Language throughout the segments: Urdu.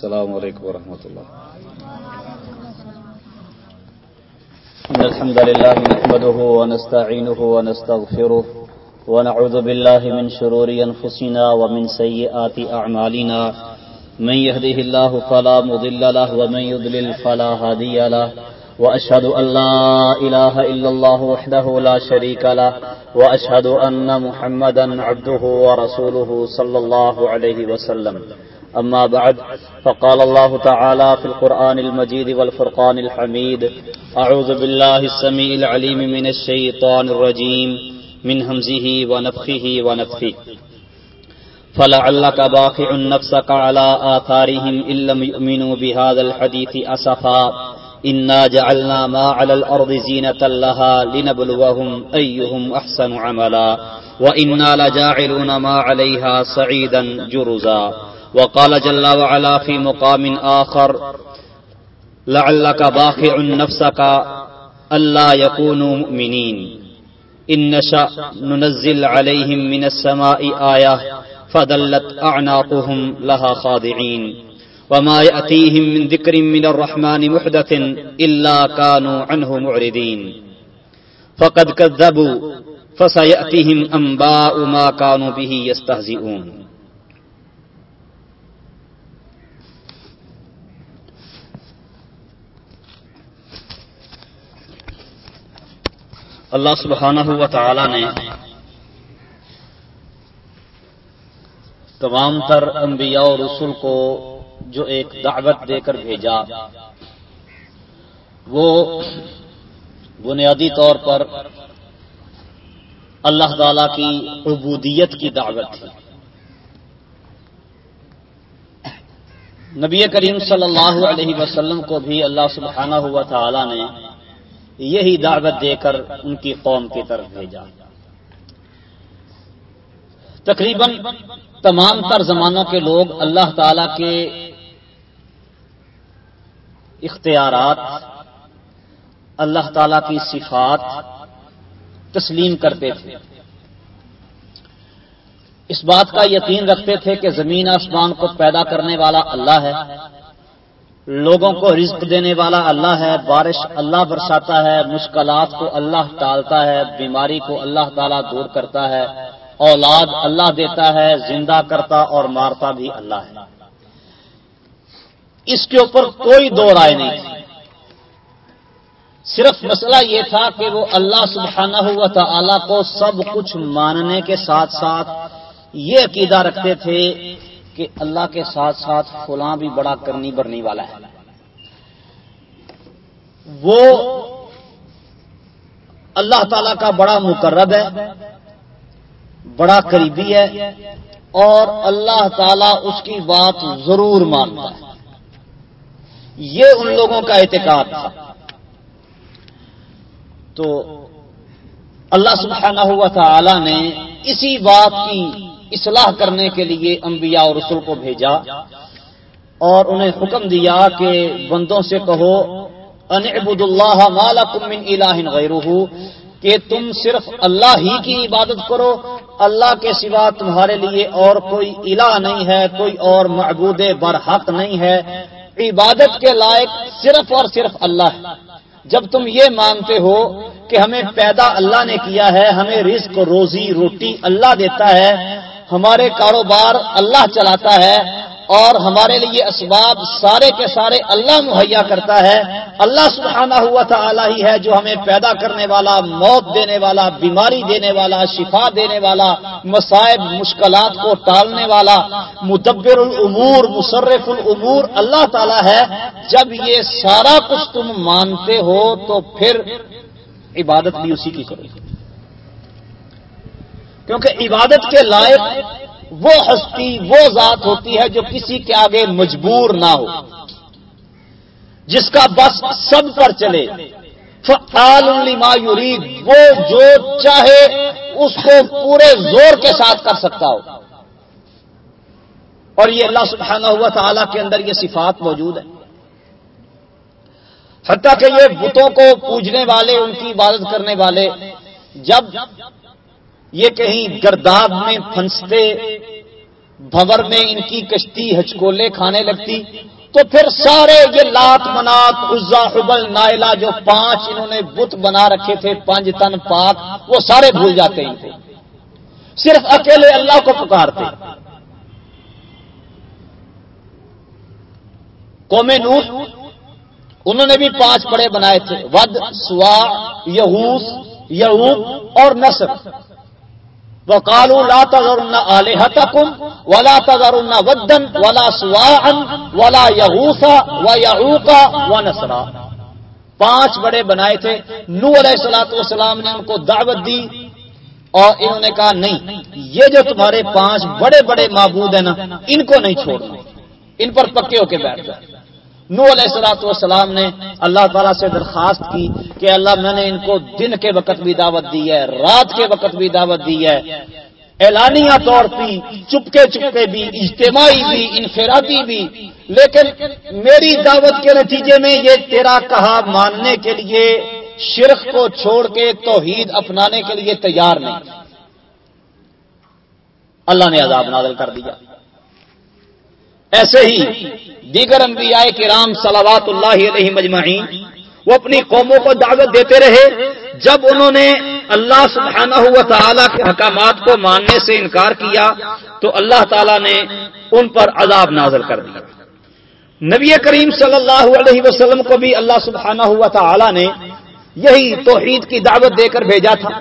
السلام علیکم ورحمۃ اللہ۔ الحمد لله نحمده ونستعينه ونستغفره ونعوذ بالله من شرور أنفسنا ومن سيئات أعمالنا من يهده الله فلا مضل له ومن يضلل فلا هادي له۔ وأشهد أن لا إله إلا الله وحده لا شريك له۔ وأشهد أن محمدا عبده ورسوله صلى الله عليه وسلم۔ أما بعد، فقال الله تعالى في القرآن المجيد والفرقان الحميد أعوذ بالله السميع العليم من الشيطان الرجيم، من همزه ونفخه ونفخه. فلعلك باخع نفسك على آثارهم إن لم يؤمنوا بهذا الحديث أسفا. إنا جعلنا ما على الأرض زينة لها لنبلوهم أيهم أحسن عملا. وإنا لجاعلون ما عليها سعيدا جرزا. وقال جل وعلا في مقام آخر، لعلك باخع نفسك ألا يكونوا مؤمنين. إن نشأ ننزل عليهم من السماء آية، فدلت أعناقهم لها خاضعين. وما يأتيهم من ذكر من الرحمن محدث إلا كانوا عنه معرضين. فقد كذبوا، فسيأتيهم أنباء ما كانوا به يستهزئون. اللہ سبحانہ و تعالی نے تمام تر انبیاء اور رسول کو جو ایک دعوت دے کر بھیجا، وہ بنیادی طور پر اللہ تعالی کی عبودیت کی دعوت تھی۔ نبی کریم صلی اللہ علیہ وسلم کو بھی اللہ سبحانہ ہوا تعالی نے یہی دعوت دے کر ان کی قوم کی طرف بھیجا۔ تقریباً تمام تر زمانوں کے لوگ اللہ تعالی کے اختیارات، اللہ تعالی کی صفات تسلیم کرتے تھے۔ اس بات کا یقین رکھتے تھے کہ زمین آسمان کو پیدا کرنے والا اللہ ہے۔ لوگوں کو رزق دینے والا اللہ ہے، بارش اللہ برساتا ہے، مشکلات کو اللہ ٹالتا ہے، بیماری کو اللہ تعالیٰ دور کرتا ہے، اولاد اللہ دیتا ہے، زندہ کرتا اور مارتا بھی اللہ ہے۔ اس کے اوپر کوئی دو رائے نہیں۔ تھی صرف مسئلہ یہ تھا کہ وہ اللہ سبحانہ ہوا تعالی کو سب کچھ ماننے کے ساتھ ساتھ یہ عقیدہ رکھتے تھے کہ اللہ کے ساتھ ساتھ فلاں بھی بڑا کرنی برنی والا ہے۔ وہ اللہ تعالی کا بڑا مقرب ہے، بڑا قریبی ہے اور اللہ تعالی اس کی بات ضرور مانتا ہے۔ یہ ان لوگوں کا اعتقاد تھا۔ تو اللہ سبحانہ ہوا تعالی نے اسی بات کی اصلاح کرنے کے لیے انبیاء اور رسول کو بھیجا اور انہیں حکم دیا کہ بندوں سے کہو، ان عبد اللہ مالکم من الہ غیرہ، کہ تم صرف اللہ ہی کی عبادت کرو، اللہ کے سوا تمہارے لیے اور کوئی الہ نہیں ہے، کوئی اور معبود برحق نہیں ہے۔ عبادت کے لائق صرف اور صرف اللہ ہے۔ جب تم یہ مانتے ہو کہ ہمیں پیدا اللہ نے کیا ہے، ہمیں رزق، روزی، روٹی اللہ دیتا ہے ہمارے کاروبار اللہ چلاتا ہے اور ہمارے لیے اسباب سارے کے سارے اللہ مہیا کرتا ہے۔ اللہ سبحانہ ہوا تھا ہی ہے جو ہمیں پیدا کرنے والا، موت دینے والا، بیماری دینے والا، شفا دینے والا، مصائب، مشکلات کو ٹالنے والا، مدبر العمور مصرف العمور اللہ تعالی ہے۔ جب یہ سارا کچھ تم مانتے ہو تو پھر عبادت بھی اسی کی کرو۔ کیونکہ عبادت کے لائق وہ ہستی، وہ ذات ہوتی ہے جو کسی کے آگے مجبور نہ ہو، جس کا بس سب پر چلے۔ فعال لما یرید، وہ جو چاہے اس کو پورے زور کے ساتھ کر سکتا ہو۔ اور یہ اللہ سبحانہ ہوا تعالیٰ کے اندر یہ صفات موجود ہے حتیٰ کہ یہ بتوں کو پوجنے والے، ان کی عبادت کرنے والے، جب یہ کہیں گرداب میں پھنستے بھور میں ان کی کشتی ہچکولے کھانے لگتی، تو پھر سارے یہ لات منات، عزا، حبل، نائلہ جو پانچ انہوں نے بت بنا رکھے تھے، پانچ تن پاک، وہ سارے بھول جاتے ان صرف اکیلے اللہ کو پکارتے۔ قوم نوح، انہوں نے بھی پانچ پڑے بنائے تھے۔ ود، سوا، یہوس یعوب اور نصر۔ وہ کالو لا تذرن آلہتکم ولا تذرن ودن ولا سواعا ولا یہوسا و یعوقا و نصرا پانچ بڑے بنائے تھے۔ نو علیہ السلاۃ والسلام نے ان کو دعوت دی اور انہوں نے کہا، نہیں، یہ جو تمہارے پانچ بڑے بڑے معبود ہیں نا، ان کو نہیں چھوڑنا۔ ان پر پکے ہو کے بیٹھ جائے نو علیہ السلاۃ والسلام نے اللہ تعالیٰ سے درخواست کی کہ اللہ میں نے ان کو دن کے وقت بھی دعوت دی ہے، رات کے وقت بھی دعوت دی ہے۔ اعلانیہ طور پہ چپکے چپکے بھی، اجتماعی بھی، انفرادی بھی۔ لیکن میری دعوت کے نتیجے میں یہ تیرا کہا ماننے کے لیے، شرک کو چھوڑ کے توحید اپنانے کے لیے تیار نہیں۔ اللہ نے عذاب نازل کر دیا۔ ایسے ہی دیگر انبیاء کرام صلوات اللہ علیہ مجمعین وہ اپنی قوموں کو دعوت دیتے رہے جب انہوں نے اللہ سبحانہ ہوا تعالیٰ کے حکامات کو ماننے سے انکار کیا تو اللہ تعالیٰ نے ان پر عذاب نازل کر دیا۔ نبی کریم صلی اللہ علیہ وسلم کو بھی اللہ سبحانہ ہوا تعالیٰ نے یہی توحید کی دعوت دے کر بھیجا تھا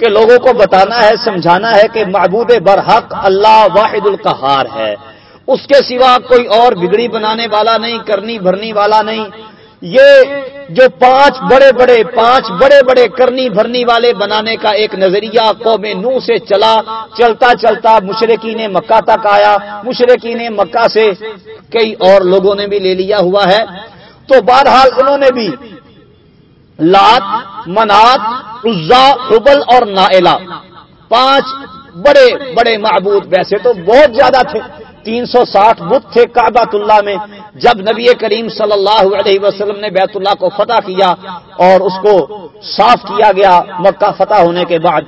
کہ لوگوں کو بتانا ہے، سمجھانا ہے کہ معبود برحق اللہ واحد القہار ہے۔ اس کے سوا کوئی اور بگڑی بنانے والا نہیں، کرنی بھرنی والا نہیں۔ یہ جو پانچ بڑے بڑے، پانچ بڑے بڑے کرنی بھرنی والے بنانے کا ایک نظریہ قوم نو سے چلا، چلتا چلتا مشرقی نے مکہ تک آیا۔ مشرقی نے مکہ سے کئی اور لوگوں نے بھی لے لیا ہوا ہے۔ تو بہرحال انہوں نے بھی لات، منات، عزا، حبل اور نائلہ، پانچ بڑے بڑے معبود ویسے تو بہت زیادہ تھے۔ تین سو ساٹھ بت تھے کابت اللہ میں، جب نبی کریم صلی اللہ علیہ وسلم نے بیت اللہ کو فتح کیا اور اس کو صاف کیا گیا مکہ فتح ہونے کے بعد۔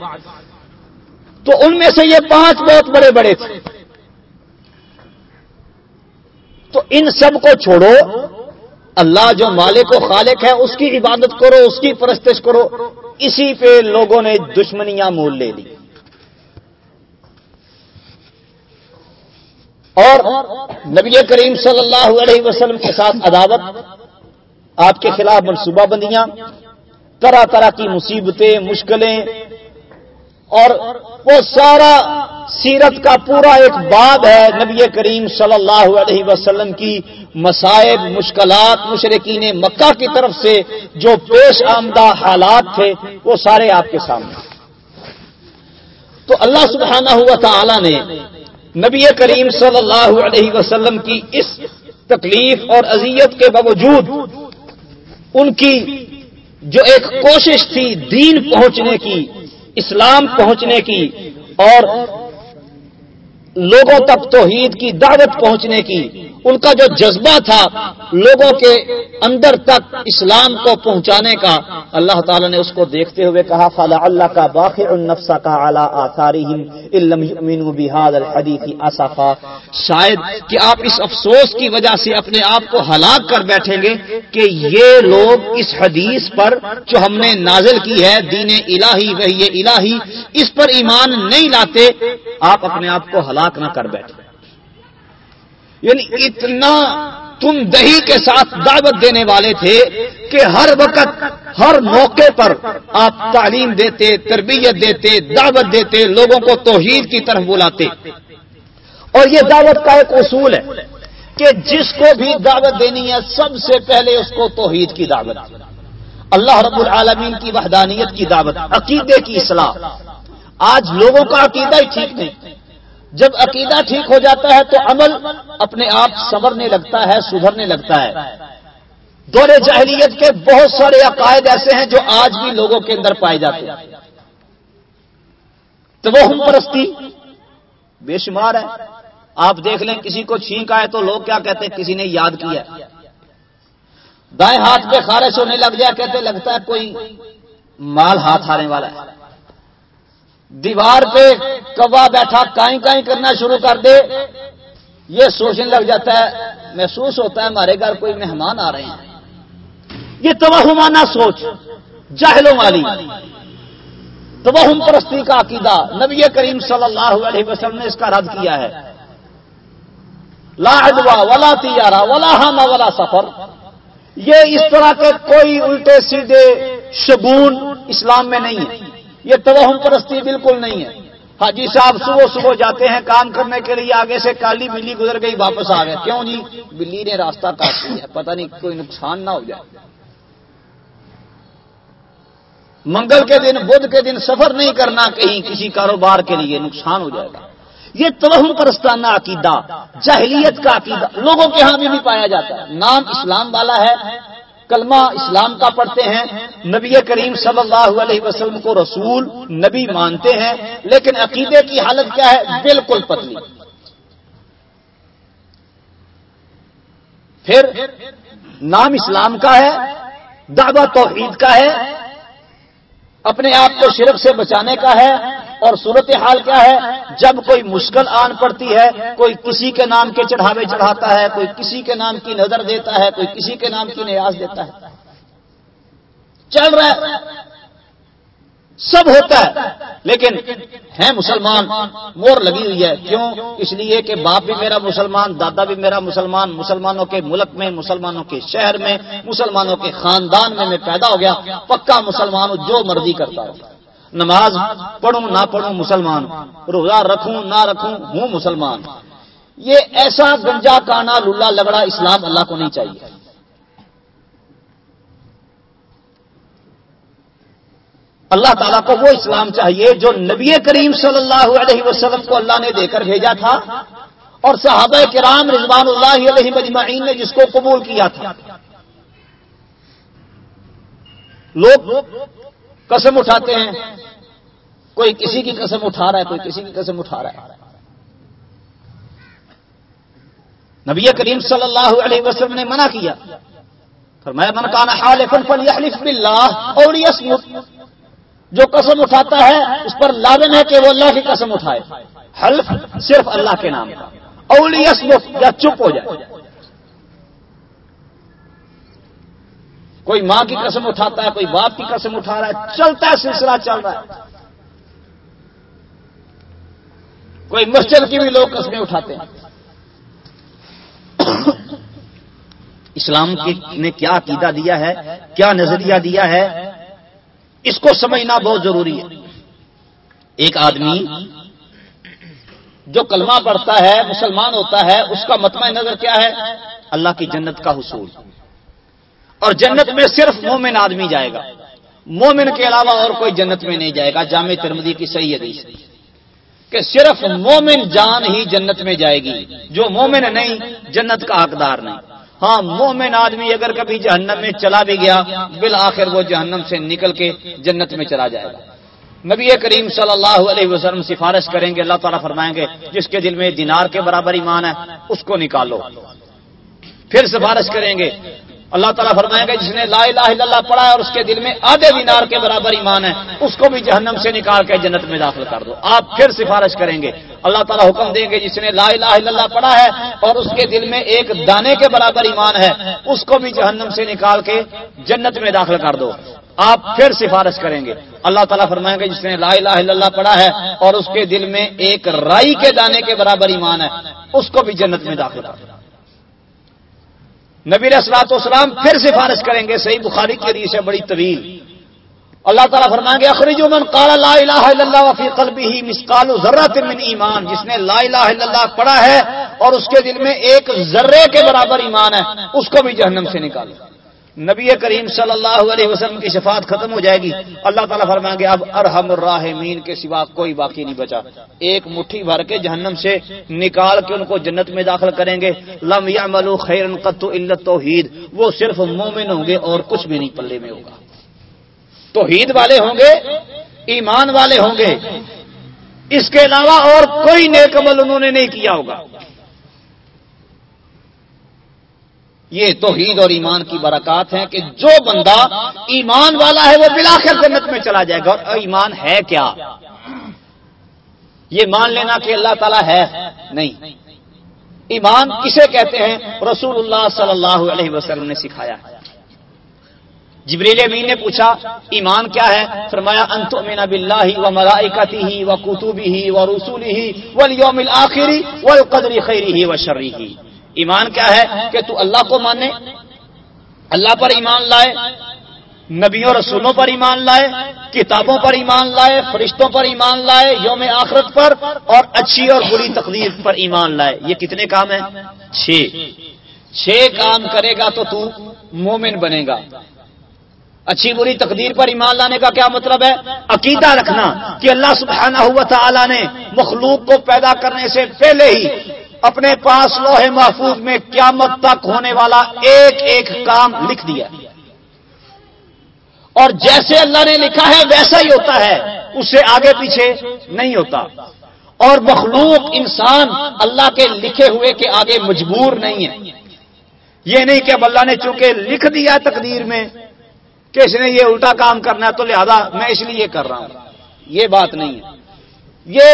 تو ان میں سے یہ پانچ بہت بڑے بڑے تھے۔ تو ان سب کو چھوڑو، اللہ جو مالک و خالق ہے، اس کی عبادت کرو، اس کی پرستش کرو۔ اسی پہ لوگوں نے دشمنیاں مول لے لی۔ اور نبی کریم صلی اللہ علیہ وسلم کے ساتھ عداوت، آپ کے خلاف منصوبہ بندیاں، طرح طرح کی مصیبتیں، مشکلیں، اور وہ سارا سیرت کا پورا ایک باب ہے نبی کریم صلی اللہ علیہ وسلم کی مسائب مشکلات مشرقین مکہ کی طرف سے جو پیش آمدہ حالات تھے، وہ سارے آپ کے سامنے۔ تو اللہ سبحانہ ہوا تعالی نے نبی کریم صلی اللہ علیہ وسلم کی اس تکلیف اور اذیت کے باوجود ان کی جو ایک کوشش تھی دین پہنچنے کی، اسلام پہنچنے کی اور لوگوں تک توحید کی دعوت پہنچنے کی، ان کا جو جذبہ تھا لوگوں کے اندر تک اسلام کو پہنچانے کا، اللہ تعالیٰ نے اس کو دیکھتے ہوئے کہا فلا اللہ کا باخر النفسا کا اعلیٰ آثاری بحاد الحدیثی اصافا شاید کہ آپ اس افسوس کی وجہ سے اپنے آپ کو ہلاک کر بیٹھیں گے کہ یہ لوگ اس حدیث پر جو ہم نے نازل کی ہے، دین الہی وہی الہی، اس پر ایمان نہیں لاتے، آپ اپنے آپ کو ہلاک نہ کر بیٹھے۔ یعنی اتنا تم دہی کے ساتھ دعوت دینے والے تھے کہ ہر وقت، ہر موقع پر آپ تعلیم دیتے، تربیت دیتے، دعوت دیتے، لوگوں کو توحید کی طرف بلاتے۔ اور یہ دعوت کا ایک اصول ہے کہ جس کو بھی دعوت دینی ہے، سب سے پہلے اس کو توحید کی دعوت۔ اللہ رب العالمین کی وحدانیت کی دعوت، عقیدے کی اصلاح۔ آج لوگوں کا عقیدہ ہی ٹھیک نہیں۔ جب عقیدہ ٹھیک ہو جاتا ہے تو عمل اپنے آپ سنورنے لگتا ہے، سدھرنے لگتا ہے۔ دور جہلیت کے بہت سارے عقائد ایسے ہیں جو آج بھی لوگوں کے اندر پائے جاتے ہیں۔ تو وہ ہم پرستی بے شمار ہے آپ دیکھ لیں، کسی کو چھینک آئے تو لوگ کیا کہتے ہیں؟ کسی نے یاد کیا۔ دائیں ہاتھ پہ خارش ہونے لگ جائے، کہتے لگتا ہے کوئی مال ہاتھ آنے والا ہے۔ دیوار پہ کبا بیٹھا کائیں کائیں کرنا شروع کر دے، یہ سوچنے لگ جاتا ہے، محسوس ہوتا ہے ہمارے گھر کوئی مہمان آ رہے ہیں۔ یہ توہمانہ سوچ، جاہلوں والی۔ توہم پرستی کا عقیدہ، نبی کریم صلی اللہ علیہ وسلم نے اس کا رد کیا ہے۔ لا ادوا ولا تیارا ولا ہم ولا سفر۔ یہ اس طرح کے کوئی الٹے سیدھے شگون اسلام میں نہیں ہے۔ یہ توہم پرستی بالکل نہیں ہے۔ حاجی صاحب صبح صبح جاتے ہیں کام کرنے کے لیے آگے سے کالی بلی گزر گئی واپس آ گئے۔ کیوں جی؟ بلی نے راستہ کاٹ دیا پتہ نہیں کوئی نقصان نہ ہو جائے۔ منگل کے دن بدھ کے دن سفر نہیں کرنا کہیں کسی کاروبار کے لیے نقصان ہو جائے گا۔ یہ توہم پرستانہ عقیدہ جہلیت کا عقیدہ لوگوں کے ہاں بھی, بھی پایا جاتا۔ ہے نام اسلام والا ہے کلمہ اسلام کا پڑھتے ہیں، نبی کریم صلی اللہ علیہ وسلم کو رسول، نبی مانتے ہیں، لیکن عقیدے کی حالت کیا ہے؟ بالکل پتلی۔ پھر نام اسلام کا ہے، دعوی توحید کا ہے، اپنے آپ کو شرک سے بچانے کا ہے اور صورت حال کیا ہے؟ جب کوئی مشکل آن پڑتی ہے، کوئی کسی کے نام کے چڑھاوے چڑھاتا ہے، کوئی کسی کے نام کی نظر دیتا ہے، کوئی کسی کے نام کی نیاز دیتا ہے۔ چل رہا ہے۔ سب ہوتا ہے۔ لیکن ہے مسلمان، مور لگی ہوئی ہے۔ کیوں؟ اس لیے کہ باپ بھی میرا مسلمان، دادا بھی میرا مسلمان، مسلمانوں کے ملک میں، مسلمانوں کے شہر میں، مسلمانوں کے خاندان میں میں پیدا ہو گیا۔ پکا مسلمان جو مرضی کرتا ہوں نماز پڑھوں نہ پڑھوں مسلمان، روزہ رکھوں نہ رکھوں ہوں مسلمان۔ یہ ایسا گنجا کانا للہ لگڑا اسلام اللہ کو نہیں چاہیے۔ اللہ تعالیٰ کو وہ اسلام چاہیے جو نبی کریم صلی اللہ علیہ وسلم کو اللہ نے دے کر بھیجا تھا اور صحابہ کرام رضوان اللہ علیہ مجمعین نے جس کو قبول کیا تھا۔ لوگ قسم اٹھاتے ہیں۔ کوئی کسی کی قسم اٹھا رہا ہے، کوئی کسی کی قسم اٹھا رہا ہے۔ نبی کریم صلی اللہ علیہ وسلم نے منع کیا۔ میں من کانا حالفن فلیحلف باللہ اور یسمت۔ جو قسم اٹھاتا ہے، اس پر لازم ہے کہ وہ اللہ کی قسم اٹھائے۔ حلف صرف اللہ کے نام کا۔ اور یسمت، یا چپ ہو جائے۔ کوئی ماں کی قسم اٹھاتا ہے، کوئی باپ کی قسم اٹھا رہا ہے، چلتا ہے، سلسلہ چل رہا ہے۔ کوئی مسجد کی بھی لوگ قسمیں اٹھاتے ہیں۔ اسلام نے کیا عقیدہ دیا ہے، کیا نظریہ دیا ہے؟ اس کو سمجھنا بہت ضروری ہے۔ ایک آدمی جو کلمہ پڑھتا ہے، مسلمان ہوتا ہے، اس کا متمع نظر کیا ہے؟ اللہ کی جنت کا حصول۔ اور جنت میں صرف مومن آدمی جائے گا۔ مومن کے علاوہ اور کوئی جنت میں نہیں جائے گا۔ جامع ترمدی کی صحیح حدیث کہ صرف مومن جان ہی جنت میں جائے گی۔ جو مومن نہیں، جنت کا حقدار نہیں۔ ہاں مومن آدمی اگر کبھی جہنم میں چلا بھی گیا، بالآخر وہ جہنم سے نکل کے جنت میں چلا جائے گا۔ نبی کریم صلی اللہ علیہ وسلم سفارش کریں گے، اللہ تعالیٰ فرمائیں گے، جس کے دل میں دینار کے برابر ایمان ہے، اس کو نکالو۔ پھر سفارش کریں گے اللہ تعالیٰ فرمائیں گے جس نے لا الہ الا اللہ پڑھا ہے اور اس کے دل میں آدھے دینار کے برابر ایمان ہے، اس کو بھی جہنم سے نکال کے جنت میں داخل کر دو۔ آپ پھر سفارش کریں گے۔ اللہ تعالیٰ حکم دیں گے، جس نے لا الہ الا اللہ پڑھا ہے اور اس کے دل میں ایک دانے کے برابر ایمان ہے، اس کو بھی جہنم سے نکال کے جنت میں داخل کر دو۔ آپ پھر سفارش کریں گے۔ اللہ تعالیٰ فرمائیں گے جس نے لا الہ الا اللہ پڑھا ہے اور اس کے دل میں ایک رائی کے دانے کے برابر ایمان ہے، اس کو بھی جنت میں داخل کر دو۔ نبی اسلات اسلام پھر سفارش کریں گے، صحیح بخاری کی حدیث ہے، بڑی طویل۔ اللہ تعالیٰ فرمائیں گے اخرج من قال لا الہ الا اللہ وفی قلبی ہی مسکال ذرات من ایمان۔ جس نے لا الہ الا اللہ پڑھا ہے اور اس کے دل میں ایک ذرے کے برابر ایمان ہے، اس کو بھی جہنم سے نکالے نبی کریم صلی اللہ علیہ وسلم کی شفاعت ختم ہو جائے گی۔ اللہ تعالیٰ فرمائیں گے، اب ارحم الراحمین کے سوا کوئی باقی نہیں بچا۔ ایک مٹھی بھر کے جہنم سے نکال کے ان کو جنت میں داخل کریں گے۔ لم یا ملو خیر علت توحید وہ صرف مومن ہوں گے اور کچھ بھی نہیں پلے میں ہوگا۔ توحید والے ہوں گے، ایمان والے ہوں گے۔ اس کے علاوہ اور کوئی نیک عمل انہوں نے نہیں کیا ہوگا۔ یہ توحید اور ایمان کی برکات ہیں کہ جو بندہ ایمان والا ہے وہ بلاخر جنت میں چلا جائے گا اور ایمان ہے کیا؟ یہ مان لینا کہ اللہ تعالیٰ ہے۔ نہیں۔ ایمان کسے کہتے ہیں؟ رسول اللہ صلی اللہ علیہ وسلم نے سکھایا۔ ہے جبریل امین نے پوچھا، ایمان کیا ہے؟ فرمایا انت امین بلّہ و ملائکتی ہی و کتبی ہی و رسولی ہی و یوم آخری و قدری خیری ہی و شرری ہی ایمان کیا ہے کہ تو اللہ کو مانے؟ اللہ پر ایمان لائے، نبیوں رسولوں پر ایمان لائے، کتابوں پر ایمان لائے، فرشتوں پر ایمان لائے، یوم آخرت پر، اور اچھی اور بری تقدیر پر ایمان لائے۔ یہ کتنے کام ہیں؟ چھ۔ چھ کام کرے گا تو تو مومن بنے گا۔ اچھی بری تقدیر پر ایمان لانے کا کیا مطلب ہے؟ عقیدہ رکھنا کہ اللہ سبحانہ ہوا تعالی نے مخلوق کو پیدا کرنے سے پہلے ہی اپنے پاس لوہے محفوظ میں قیامت تک ہونے والا ایک ایک کام لکھ دیا اور جیسے اللہ نے لکھا ہے، ویسا ہی ہوتا ہے۔ اس سے آگے پیچھے نہیں ہوتا۔ اور مخلوق انسان اللہ کے لکھے ہوئے کے آگے مجبور نہیں ہے۔ یہ نہیں کہ اب اللہ نے چونکہ لکھ دیا تقدیر میں کہ اس نے یہ الٹا کام کرنا ہے تو لہذا میں اس لیے کر رہا ہوں۔ یہ بات نہیں ہے۔ یہ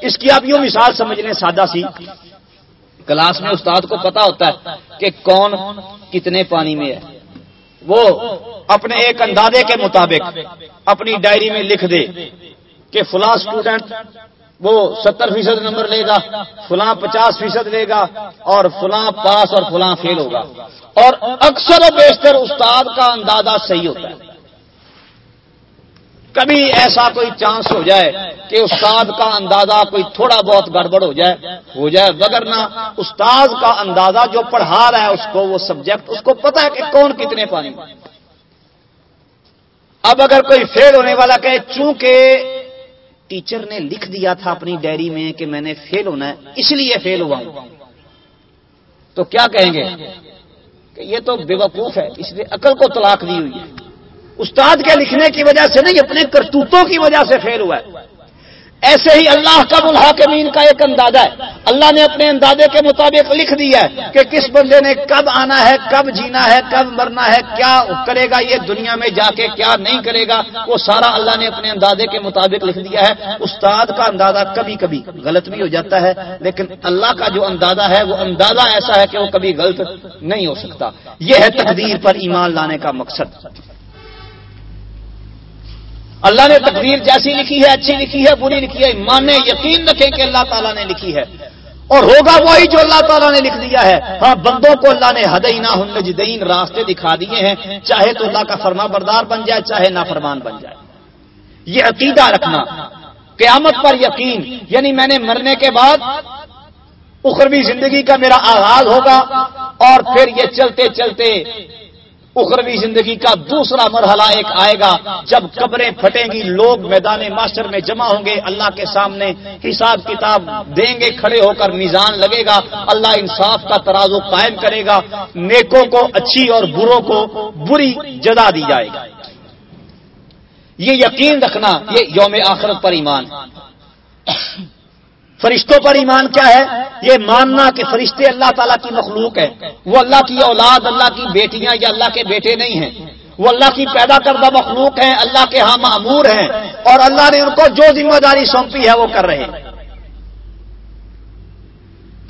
اس کی آپ یوں مثال سمجھ لیں سادہ سی۔ کلاس میں استاد کو پتا ہوتا ہے کہ کون کتنے پانی میں ہے۔ وہ اپنے ایک اندازے کے مطابق اپنی ڈائری میں لکھ دے کہ فلاں اسٹوڈنٹ وہ ستر فیصد نمبر لے گا، فلاں پچاس فیصد لے گا اور فلاں پاس اور فلاں فیل ہوگا۔ اور اکثر و بیشتر استاد کا اندازہ صحیح ہوتا ہے۔ کبھی ایسا کوئی چانس ہو جائے کہ استاد کا اندازہ کوئی تھوڑا بہت گڑبڑ ہو جائے ہو جائے بگر نہ استاد کا اندازہ جو پڑھا رہا ہے، اس کو وہ سبجیکٹ اس کو پتا ہے کہ کون کتنے پانی اب اگر کوئی فیل ہونے والا کہے، چونکہ ٹیچر نے لکھ دیا تھا اپنی ڈائری میں کہ میں نے فیل ہونا ہے، اس لیے فیل ہوا ہوں۔ تو کیا کہیں گے؟ کہ یہ تو بے وقوف ہے، اس لیے عقل کو طلاق دی ہوئی ہے۔ استاد کے لکھنے کی وجہ سے نہیں، اپنے کرتوتوں کی وجہ سے فیل ہوا ہے۔ ایسے ہی اللہ کا الحاکمین کا ایک اندازہ ہے۔ اللہ نے اپنے اندازے کے مطابق لکھ دیا ہے کہ کس بندے نے کب آنا ہے، کب جینا ہے، کب مرنا ہے، کیا کرے گا یہ دنیا میں جا کے، کیا نہیں کرے گا۔ وہ سارا اللہ نے اپنے اندازے کے مطابق لکھ دیا ہے۔ استاد کا اندازہ کبھی کبھی غلط بھی ہو جاتا ہے، لیکن اللہ کا جو اندازہ ہے، وہ اندازہ ایسا ہے کہ وہ کبھی غلط نہیں ہو سکتا۔ یہ ہے تقدیر پر ایمان لانے کا مقصد۔ اللہ نے تقریر جیسی لکھی ہے، اچھی لکھی ہے، بری لکھی ہے مانے یقین رکھیں کہ اللہ تعالیٰ نے لکھی ہے۔ اور ہوگا وہی جو اللہ تعالیٰ نے لکھ دیا ہے۔ ہاں بندوں کو اللہ نے ہدینا ہنجدین راستے دکھا دیے ہیں۔ چاہے تو اللہ کا فرما بردار بن جائے، چاہے نا فرمان بن جائے۔ یہ عقیدہ رکھنا۔ قیامت پر یقین یعنی میں نے مرنے کے بعد اخروی زندگی کا میرا آغاز ہوگا اور پھر یہ چلتے چلتے اخروی زندگی کا دوسرا مرحلہ ایک آئے گا۔ جب قبریں پھٹیں گی، لوگ میدان ماسٹر میں جمع ہوں گے، اللہ کے سامنے حساب کتاب دیں گے، کھڑے ہو کر میزان لگے گا۔ اللہ انصاف کا ترازو قائم کرے گا۔ نیکوں کو، اچھی اور بروں کو بری جدا دی جائے گا یہ یقین رکھنا، یہ یوم آخرت پر ایمان۔ فرشتوں پر ایمان کیا ہے؟ یہ ماننا کہ فرشتے اللہ تعالیٰ کی مخلوق ہے وہ اللہ کی اولاد، اللہ کی بیٹیاں یا اللہ کے بیٹے نہیں ہیں۔ وہ اللہ کی پیدا کردہ مخلوق ہیں، اللہ کے ہاں معمور ہیں۔ اور اللہ نے ان کو جو ذمہ داری سونپی ہے، وہ کر رہے ہیں۔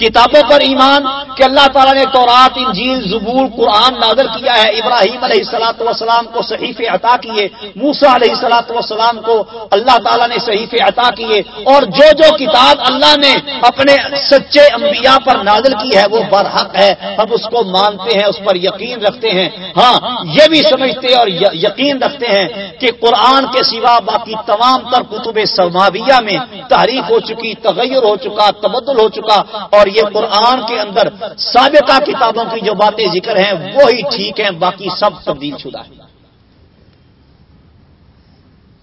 کتابوں پر ایمان کہ اللہ تعالیٰ نے تورات، انجیل، زبور، قرآن نازل کیا ہے، ابراہیم علیہ السلاۃ والسلام کو صحیف عطا کیے موسا علیہ السلاۃ والسلام کو اللہ تعالیٰ نے صحیف عطا کیے، اور جو جو کتاب اللہ نے اپنے سچے انبیاء پر نازل کی ہے، وہ برحق ہے، ہم اس کو مانتے ہیں، اس پر یقین رکھتے ہیں۔ ہاں یہ بھی سمجھتے اور یقین رکھتے ہیں کہ قرآن کے سوا باقی تمام تر کتب سماویہ میں تحریف ہو چکی، تغیر ہو چکا، تبدل ہو چکا، اور یہ قرآن کے اندر سابقہ کتابوں کی جو باتیں ذکر ہیں، وہی ٹھیک ہیں، باقی سب تبدیل شدہ ہے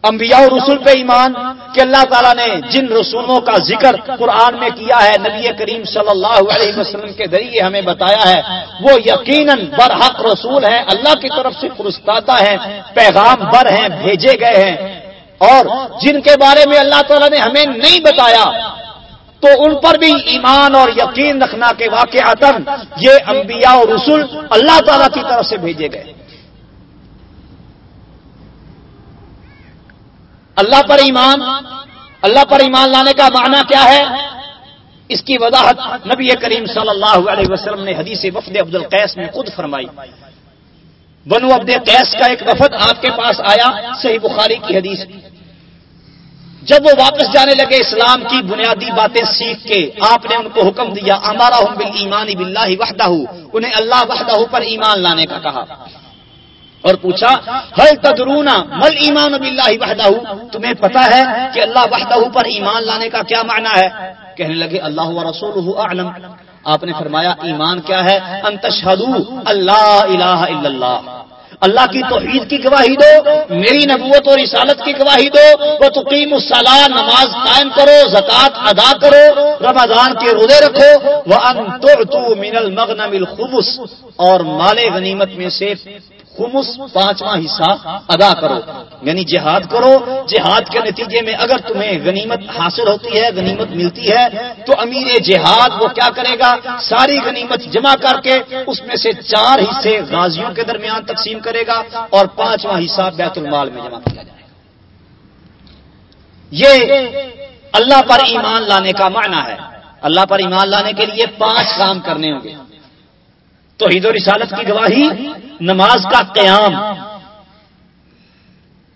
انبیاء و رسول پہ ایمان کہ اللہ تعالیٰ نے جن رسولوں کا ذکر قرآن میں کیا ہے، نبی کریم صلی اللہ علیہ وسلم کے ذریعے ہمیں بتایا ہے، وہ یقیناً برحق رسول ہیں، اللہ کی طرف سے پرستاتا ہے پیغام بر ہیں، بھیجے گئے ہیں۔ اور جن کے بارے میں اللہ تعالیٰ نے ہمیں نہیں بتایا تو ان پر بھی ایمان اور یقین رکھنا کے واقع یہ انبیاء اور رسول اللہ تعالی کی طرف سے بھیجے گئے۔ اللہ پر ایمان، اللہ پر ایمان لانے کا معنی کیا ہے؟ اس کی وضاحت نبی کریم صلی اللہ علیہ وسلم نے حدیث وفد عبد القیس میں خود فرمائی۔ بنو عبد قیس کا ایک وفد آپ کے پاس آیا، صحیح بخاری کی حدیث۔ جب وہ واپس جانے لگے اسلام کی بنیادی باتیں سیکھ کے، آپ نے ان کو حکم دیا ہمارا ہوں بل ایمانی بلّہ وحدہ، انہیں اللہ وحدہ پر ایمان لانے کا کہا۔ اور پوچھا، ہل تدرونا مل ایمان بلّہ وحدہ؟ تمہیں پتا ہے کہ اللہ وحدہ پر ایمان لانے کا کیا معنی ہے؟ کہنے لگے، اللہ رسول آپ نے فرمایا، ایمان کیا ہے؟ انتشہدو اللہ الہ الا اللہ۔ اللہ کی توحید کی گواہی دو، میری نبوت اور رسالت کی گواہی دو، وہ تقیم الصلاح نماز قائم کرو زکات ادا کرو، رمضان کے روزے رکھو وہ ان من المغنم الخبس اور مال غنیمت میں سے خمس پانچواں حصہ ادا کرو۔ یعنی جہاد کرو۔ جہاد کے نتیجے میں اگر تمہیں غنیمت حاصل ہوتی ہے، غنیمت ملتی ہے، تو امیر جہاد وہ کیا کرے گا؟ ساری غنیمت جمع کر کے اس میں سے چار حصے غازیوں کے درمیان تقسیم کرے گا اور پانچواں حصہ بیت المال میں جمع کیا جائے گا۔ یہ اللہ پر ایمان لانے کا معنی ہے۔ اللہ پر ایمان لانے کے لیے پانچ کام کرنے ہوں گے۔ تو عید و رسالت کی گواہی، نماز کا قیام،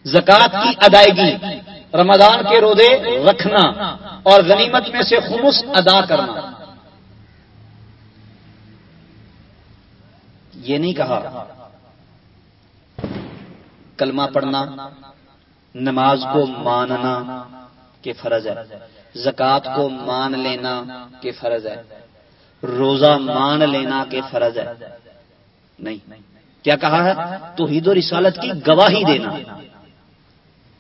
زکوٰۃ کی ادائیگی، رمضان کے روزے رکھنا اور غنیمت میں سے خمس ادا کرنا۔ یہ نہیں کہا، کلمہ پڑھنا، نماز کو ماننا کہ فرض ہے، زکوٰۃ کو مان لینا کہ فرض ہے۔ روزہ مان لینا کہ فرض ہے۔ نہیں۔ کیا کہا ہے؟ توحید و رسالت کی گواہی دینا۔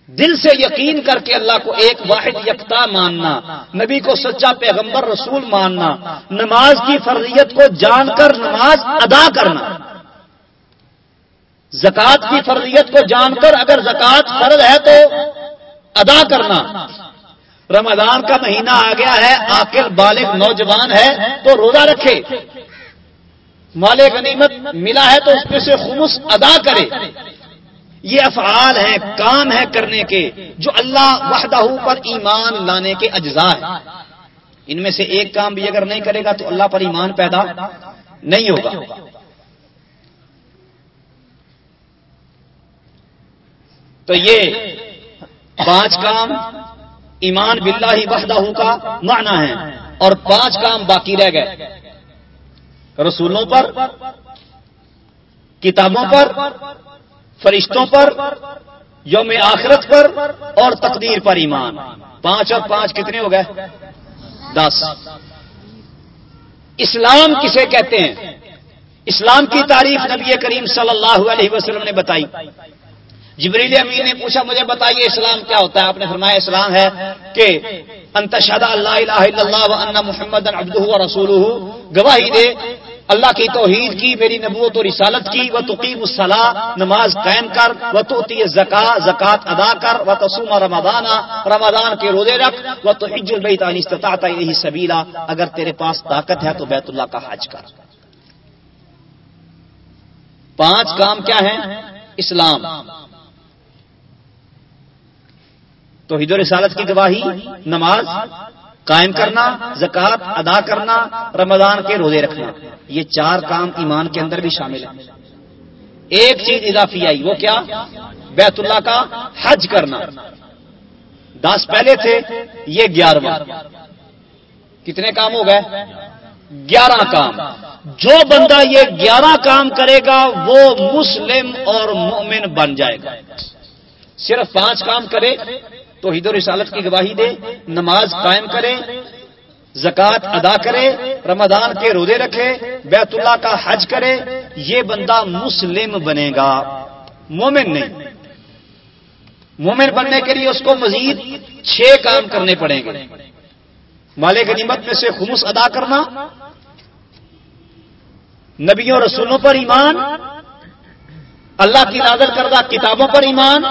دل سے یقین کر کے اللہ کو ایک واحد یکتا ماننا، نبی کو سچا پیغمبر رسول ماننا، نماز کی فرضیت کو جان کر نماز ادا کرنا۔ زکوٰۃ کی فرضیت کو جان کر اگر زکوٰۃ فرض ہے تو ادا کرنا۔ رمضان کا مہینہ آ گیا ہے، آخر بالغ نوجوان ہے، تو روزہ رکھے۔ مال غنیمت ملا ہے تو اس میں سے خمس ادا کرے۔ یہ افعال ہیں، کام ہے کرنے کے، جو اللہ وحدہ پر ایمان لانے کے اجزاء ہیں۔ ان میں سے ایک کام بھی اگر نہیں کرے گا تو اللہ پر ایمان پیدا نہیں ہوگا۔ تو یہ پانچ کام ایمان باللہ ہی وحدہ کا معنی ہے اور پانچ کام باقی رہ گئے۔ رسولوں پر، کتابوں پر، فرشتوں پر، یوم آخرت پر اور تقدیر پر ایمان۔ پانچ اور پانچ کتنے ہو گئے؟ دس۔ اسلام کسے کہتے ہیں؟ اسلام کی تعریف نبی کریم صلی اللہ علیہ وسلم نے بتائی۔ جبریل امیر نے پوچھا، مجھے بتائیے اسلام کیا ہوتا ہے؟ آپ نے فرمایا، اسلام ہے کہ انتشاد اللہ الہ الا اللہ و ان محمد عبدہ و رسول گواہی دے، اللہ کی توحید کی، میری نبوت و رسالت کی۔ وہ تقیم الصلاح نماز قائم کر۔ وہ تو زکا زکات ادا کر۔ وہ تسوم رمضان رمضان کے روزے رکھ۔ وہ تو حج البیت استطاعت یہی سبیلا۔ اگر تیرے پاس طاقت ہے تو بیت اللہ کا حج کر۔ پانچ کام کیا ہیں؟ اسلام۔ تو حد رسالت کی گواہی، نماز، قائم کرنا، زکوٰۃ ادا کرنا، رمضان کے روزے رکھنا، یہ چار کام ایمان کے اندر بھی شامل ہیں۔ ایک چیز اضافی آئی، وہ کیا؟ بیت اللہ کا حج کرنا۔ دس پہلے تھے، یہ گیارہواں کتنے کام ہو گئے؟ گیارہ کام۔ جو بندہ یہ گیارہ کام کرے گا، وہ مسلم اور مومن بن جائے گا۔ صرف پانچ کام کرے تو و رسالت کی گواہی دے نماز قائم کرے زکوٰۃ ادا کرے رمضان کے روزے رکھے بیت اللہ کا حج کرے یہ بندہ مسلم بنے گا۔ مومن نہیں۔ مومن بننے کے لیے اس کو مزید چھ کام کرنے پڑیں گے۔ مال غنیمت میں سے خمس ادا کرنا، نبیوں رسولوں پر ایمان، اللہ کی نازل کردہ کتابوں پر ایمان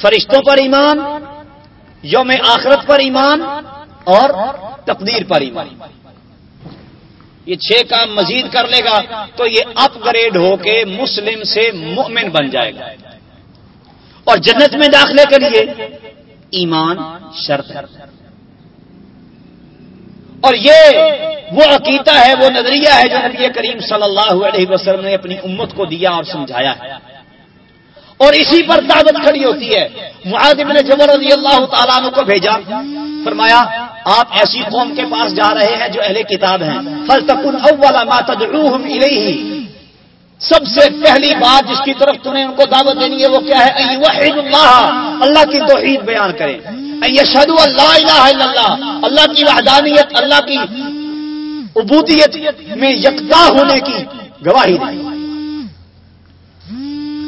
فرشتوں پر ایمان، یوم آخرت پر ایمان اور تقدیر پر ایمان۔ یہ چھ کام مزید کر لے گا تو یہ اپ گریڈ ہو کے مسلم سے مومن بن جائے گا۔ اور جنت میں داخلے کے لیے ایمان شرط ہے۔ اور یہ وہ عقیدہ ہے، وہ نظریہ ہے جو نبی کریم صلی اللہ علیہ وسلم نے اپنی امت کو دیا اور سمجھایا ہے۔ اور اسی پر دعوت کھڑی ہوتی ہے۔ معاذ ابن جبر رضی اللہ تعالیٰ کو بھیجا۔ فرمایا، آپ ایسی قوم کے پاس جا رہے ہیں جو اہل کتاب ہیں۔ فل تکن اولا ما تدعوہم الیہ سب سے پہلی بات جس کی طرف تمہیں ان کو دعوت دینی ہے، وہ کیا ہے؟ وحید اللہ اللہ کی توحید بیان کریں۔ یشہد اللہ الہ الا اللہ اللہ کی وحدانیت، اللہ کی عبودیت میں یکتا ہونے کی گواہی دیں۔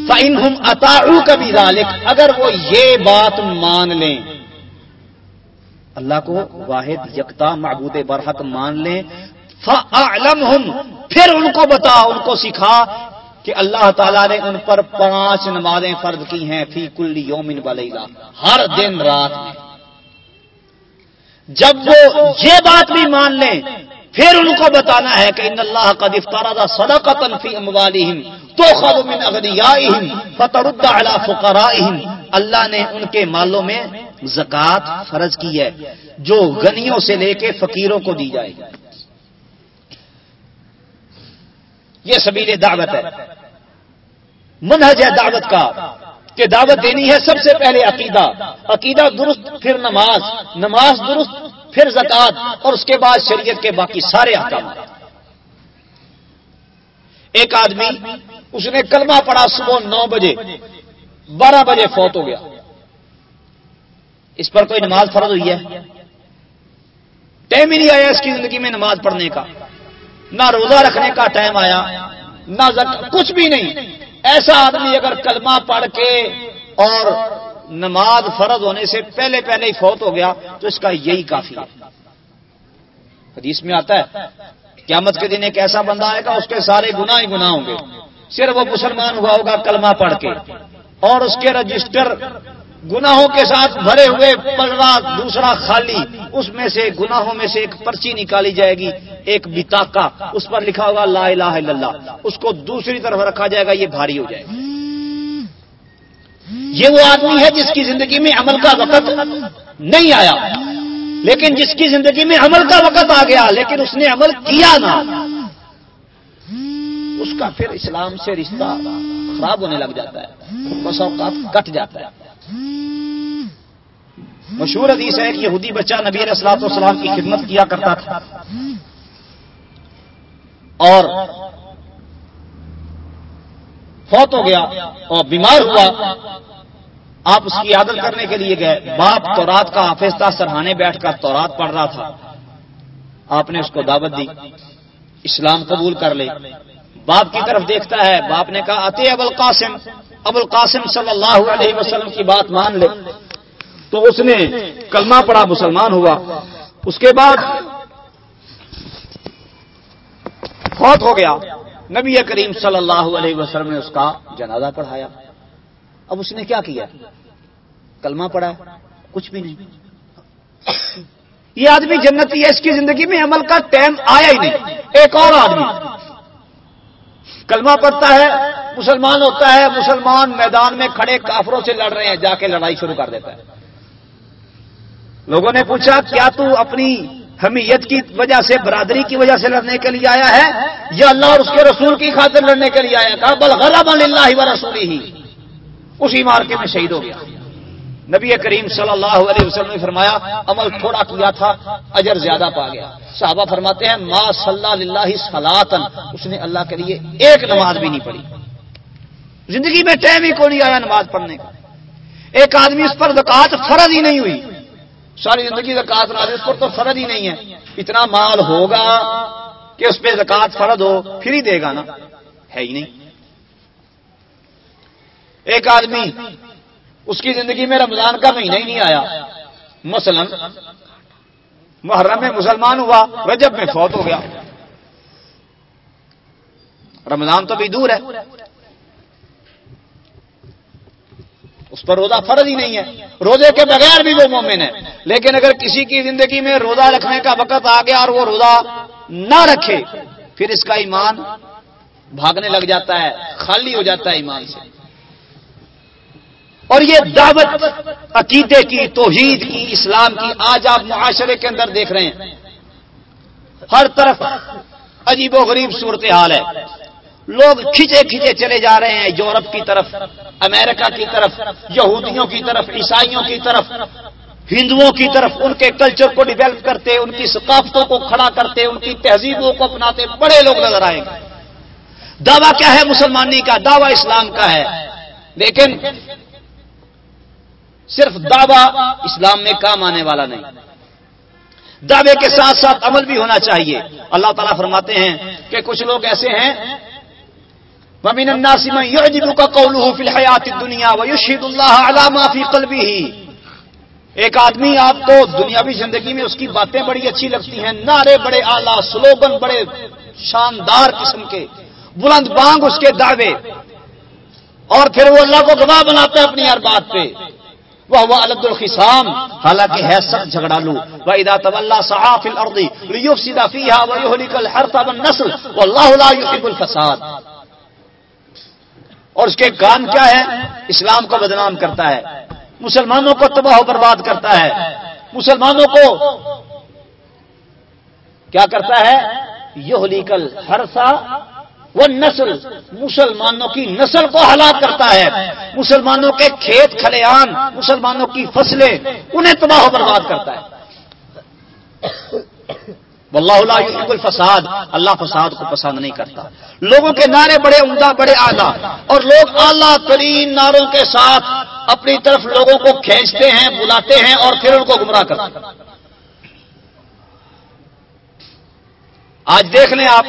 فَإِنْ هُمْ أَطَاعُوكَ بِذَلِكَ۔ اگر وہ یہ بات مان لیں، اللہ کو واحد یکتا معبود برحق مان لیں۔ فَأَعْلَمْهُمْ، پھر ان کو بتا، ان کو سکھا کہ اللہ تعالیٰ نے ان پر پانچ نمازیں فرض کی ہیں۔ فی کل یومن ولیلہ ہر دن رات۔ میں جب وہ یہ بات بھی مان لیں، پھر ان کو بتانا ہے کہ ان اللہ کا دفتارہ صدقۃ فی اموالہم تو من اغنیائہم فترد علی فقرائہم۔ اللہ نے ان کے مالوں میں زکات فرض کی ہے، جو غنیوں سے لے کے فقیروں کو دی جائے۔ یہ سبیل دعوت ہے۔ منہج ہے دعوت کا، کہ دعوت دینی ہے سب سے پہلے عقیدہ۔ عقیدہ درست، پھر نماز۔ نماز درست، پھر زکات اور اس کے بعد شریعت کے باقی سارے احکامات ایک آدمی، اس نے کلمہ پڑھا صبح نو بجے، بارہ بجے فوت ہو گیا۔ اس پر کوئی نماز فرض ہوئی ہے؟ ٹائم ہی نہیں آیا اس کی زندگی میں نماز پڑھنے کا۔ نہ روزہ رکھنے کا ٹائم آیا، نہ کچھ بھی نہیں۔ ایسا آدمی اگر کلمہ پڑھ کے اور نماز فرض ہونے سے پہلے پہلے ہی فوت ہو گیا تو اس کا یہی کافی ہے۔ حدیث میں آتا ہے قیامت کے دن ایک ایسا بندہ آئے گا، اس کے سارے گنا ہی گنا ہوں گے۔ صرف وہ مسلمان ہوا ہوگا کلمہ پڑھ کے۔ اور اس کے رجسٹر گناہوں کے ساتھ بھرے ہوئے پلڑا دوسرا خالی، اس میں سے گناہوں میں سے ایک پرچی نکالی جائے گی، ایک بتاکا۔ اس پر لکھا ہوگا لا الہ الا اللہ۔ اس کو دوسری طرف رکھا جائے گا، یہ بھاری ہو جائے گا۔ یہ وہ آدمی ہے جس کی زندگی میں عمل کا وقت نہیں آیا۔ لیکن جس کی زندگی میں عمل کا وقت آ گیا، لیکن اس نے عمل کیا نہ۔ اس کا پھر اسلام سے رشتہ خراب ہونے لگ جاتا ہے۔ بس اوقات کٹ جاتا ہے۔ مشہور حدیث ہے کہ یہودی بچہ نبی علیہ السلاط والسلام کی خدمت کیا کرتا تھا۔ اور فوت ہو گیا اور بیمار ہوا۔ آپ اس کی عادت کرنے کے لیے گئے۔ باپ تو رات کا حافظ تھا سرحانے بیٹھ کر تو رات پڑھ رہا تھا۔ آپ نے اس کو دعوت دی۔ اسلام قبول کر لے۔ باپ کی طرف دیکھتا ہے۔ باپ نے کہا اتے ابو القاسم۔ ابو القاسم صلی اللہ علیہ وسلم کی بات مان لے۔ تو اس نے کلمہ پڑا مسلمان ہوا۔ اس کے بعد فوت ہو گیا۔ نبی کریم صلی اللہ علیہ وسلم نے اس کا جنازہ پڑھایا۔ اب اس نے کیا کیا؟ کلمہ پڑھا، کچھ بھی نہیں۔ یہ آدمی جنتی ہے اس کی زندگی میں عمل کا ٹائم آیا ہی نہیں۔ ایک اور آدمی۔ کلمہ پڑھتا ہے، مسلمان ہوتا ہے، مسلمان میدان میں کھڑے کافروں سے لڑ رہے ہیں، جا کے لڑائی شروع کر دیتا ہے۔ لوگوں نے پوچھا، کیا تو اپنی حمیت کی وجہ سے، برادری کی وجہ سے لڑنے کے لیے آیا ہے، یا اللہ اور اس کے رسول کی خاطر لڑنے کے لیے آیا کہا، بل غلب اللہ و رسولی ہی اسی مارکے میں شہید ہو گیا۔ نبی کریم صلی اللہ علیہ وسلم نے فرمایا، عمل تھوڑا کیا تھا، اجر زیادہ پا گیا۔ صحابہ فرماتے ہیں، ما صلی اللہ سلاطن اس نے اللہ کے لیے ایک نماز بھی نہیں پڑھی۔ زندگی میں ٹائم ہی کو نہیں آیا نماز پڑھنے کا۔ ایک آدمی اس پر زکات فرض ہی نہیں ہوئی۔ ساری زندگی زکات نہ اس پر تو فرض ہی نہیں ہے۔ اتنا مال ہوگا کہ اس پہ زکات فرض ہو، پھر ہی دے گا نا۔ ہے ہی نہیں۔ ایک آدمی، اس کی زندگی میں رمضان کا مہینہ ہی نہیں آیا۔ مثلا، محرم میں مسلمان ہوا، رجب میں فوت ہو گیا۔ رمضان تو بھی دور ہے۔ اس پر روزہ فرض ہی نہیں ہے۔ روزے کے بغیر بھی وہ مومن ہے۔ لیکن اگر کسی کی زندگی میں روزہ رکھنے کا وقت آ گیا اور وہ روزہ نہ رکھے، پھر اس کا ایمان بھاگنے لگ جاتا ہے، خالی ہو جاتا ہے ایمان سے۔ اور یہ دعوت عقیدے کی، توحید کی، اسلام کی آج آپ معاشرے کے اندر دیکھ رہے ہیں۔ ہر طرف عجیب و غریب صورتحال ہے۔ لوگ کھچے کھچے چلے جا رہے ہیں یورپ کی طرف، امریکہ کی طرف، یہودیوں کی طرف، عیسائیوں کی طرف، ہندوؤں کی طرف۔ ان کے کلچر کو ڈیولپ کرتے، ان کی ثقافتوں کو کھڑا کرتے، ان کی تہذیبوں کو اپناتے، بڑے لوگ نظر آئیں۔ گے دعویٰ کیا ہے مسلمانی کا؟ دعویٰ اسلام کا ہے۔ لیکن صرف دعویٰ اسلام میں کام آنے والا نہیں۔ دعوے کے ساتھ ساتھ عمل بھی ہونا چاہیے۔ اللہ تعالیٰ فرماتے ہیں کہ کچھ لوگ ایسے ہیں ممین الناسم یعجب کا قوله فی الحیات الدنیا ویشہد اللہ علامہ فی قلبی ہی ایک آدمی آپ کو دنیاوی زندگی میں اس کی باتیں بڑی اچھی لگتی ہیں، نعرے بڑے اعلیٰ، سلوگن بڑے شاندار قسم کے، بلند بانگ اس کے دعوے۔ اور پھر وہ اللہ کو گواہ بناتا ہے اپنی ہر بات پہ۔ وہ وہ الد الخسام حالانکہ ہے سخت جھگڑا لو وہ ادا طلّہ صحاف الردی سیدا فیحا وہ ہر تب نسل وہ اللہ اللہ الفساد. اور اس کے کام کیا ہے؟ اسلام کو بدنام کرتا ہے. مسلمانوں کو تباہ و برباد کرتا ہے. مسلمانوں کو کیا کرتا ہے؟ یہ لیکل ہر سا وہ نسل مسلمانوں کی نسل کو ہلاک کرتا ہے۔ مسلمانوں کے کھیت کھلیان، مسلمانوں کی فصلیں، انہیں تباہ و برباد کرتا ہے۔ واللہ اللہ یحب الفساد۔ اللہ فساد کو پسند نہیں کرتا۔ لوگوں کے نعرے بڑے عمدہ، بڑے اعلیٰ۔ اور لوگ اعلیٰ ترین نعروں کے ساتھ اپنی طرف لوگوں کو کھینچتے ہیں، بلاتے ہیں اور پھر ان کو گمراہ کرتے ہیں۔ آج دیکھ لیں آپ۔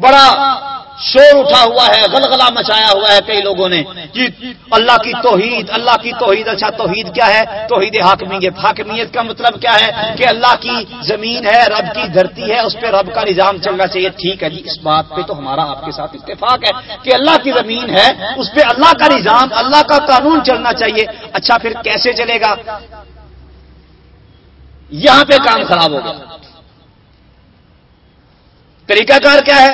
بڑا شور اٹھا ہوا ہے، غلغلہ مچایا ہوا ہے کئی لوگوں نے۔ جی اللہ کی توحید، اللہ کی توحید اچھا توحید کیا ہے؟ توحید حاکمیت۔ حاکمیت کا مطلب کیا ہے؟ کہ اللہ کی زمین ہے، رب کی دھرتی ہے، اس پہ رب کا نظام چلنا چاہیے۔ ٹھیک ہے جی اس بات پہ تو ہمارا آپ کے ساتھ اتفاق ہے کہ اللہ کی زمین ہے، اس پہ اللہ کا نظام، اللہ کا قانون چلنا چاہیے۔ اچھا پھر کیسے چلے گا؟ یہاں پہ کام خراب ہو گیا۔ طریقہ کار کیا ہے؟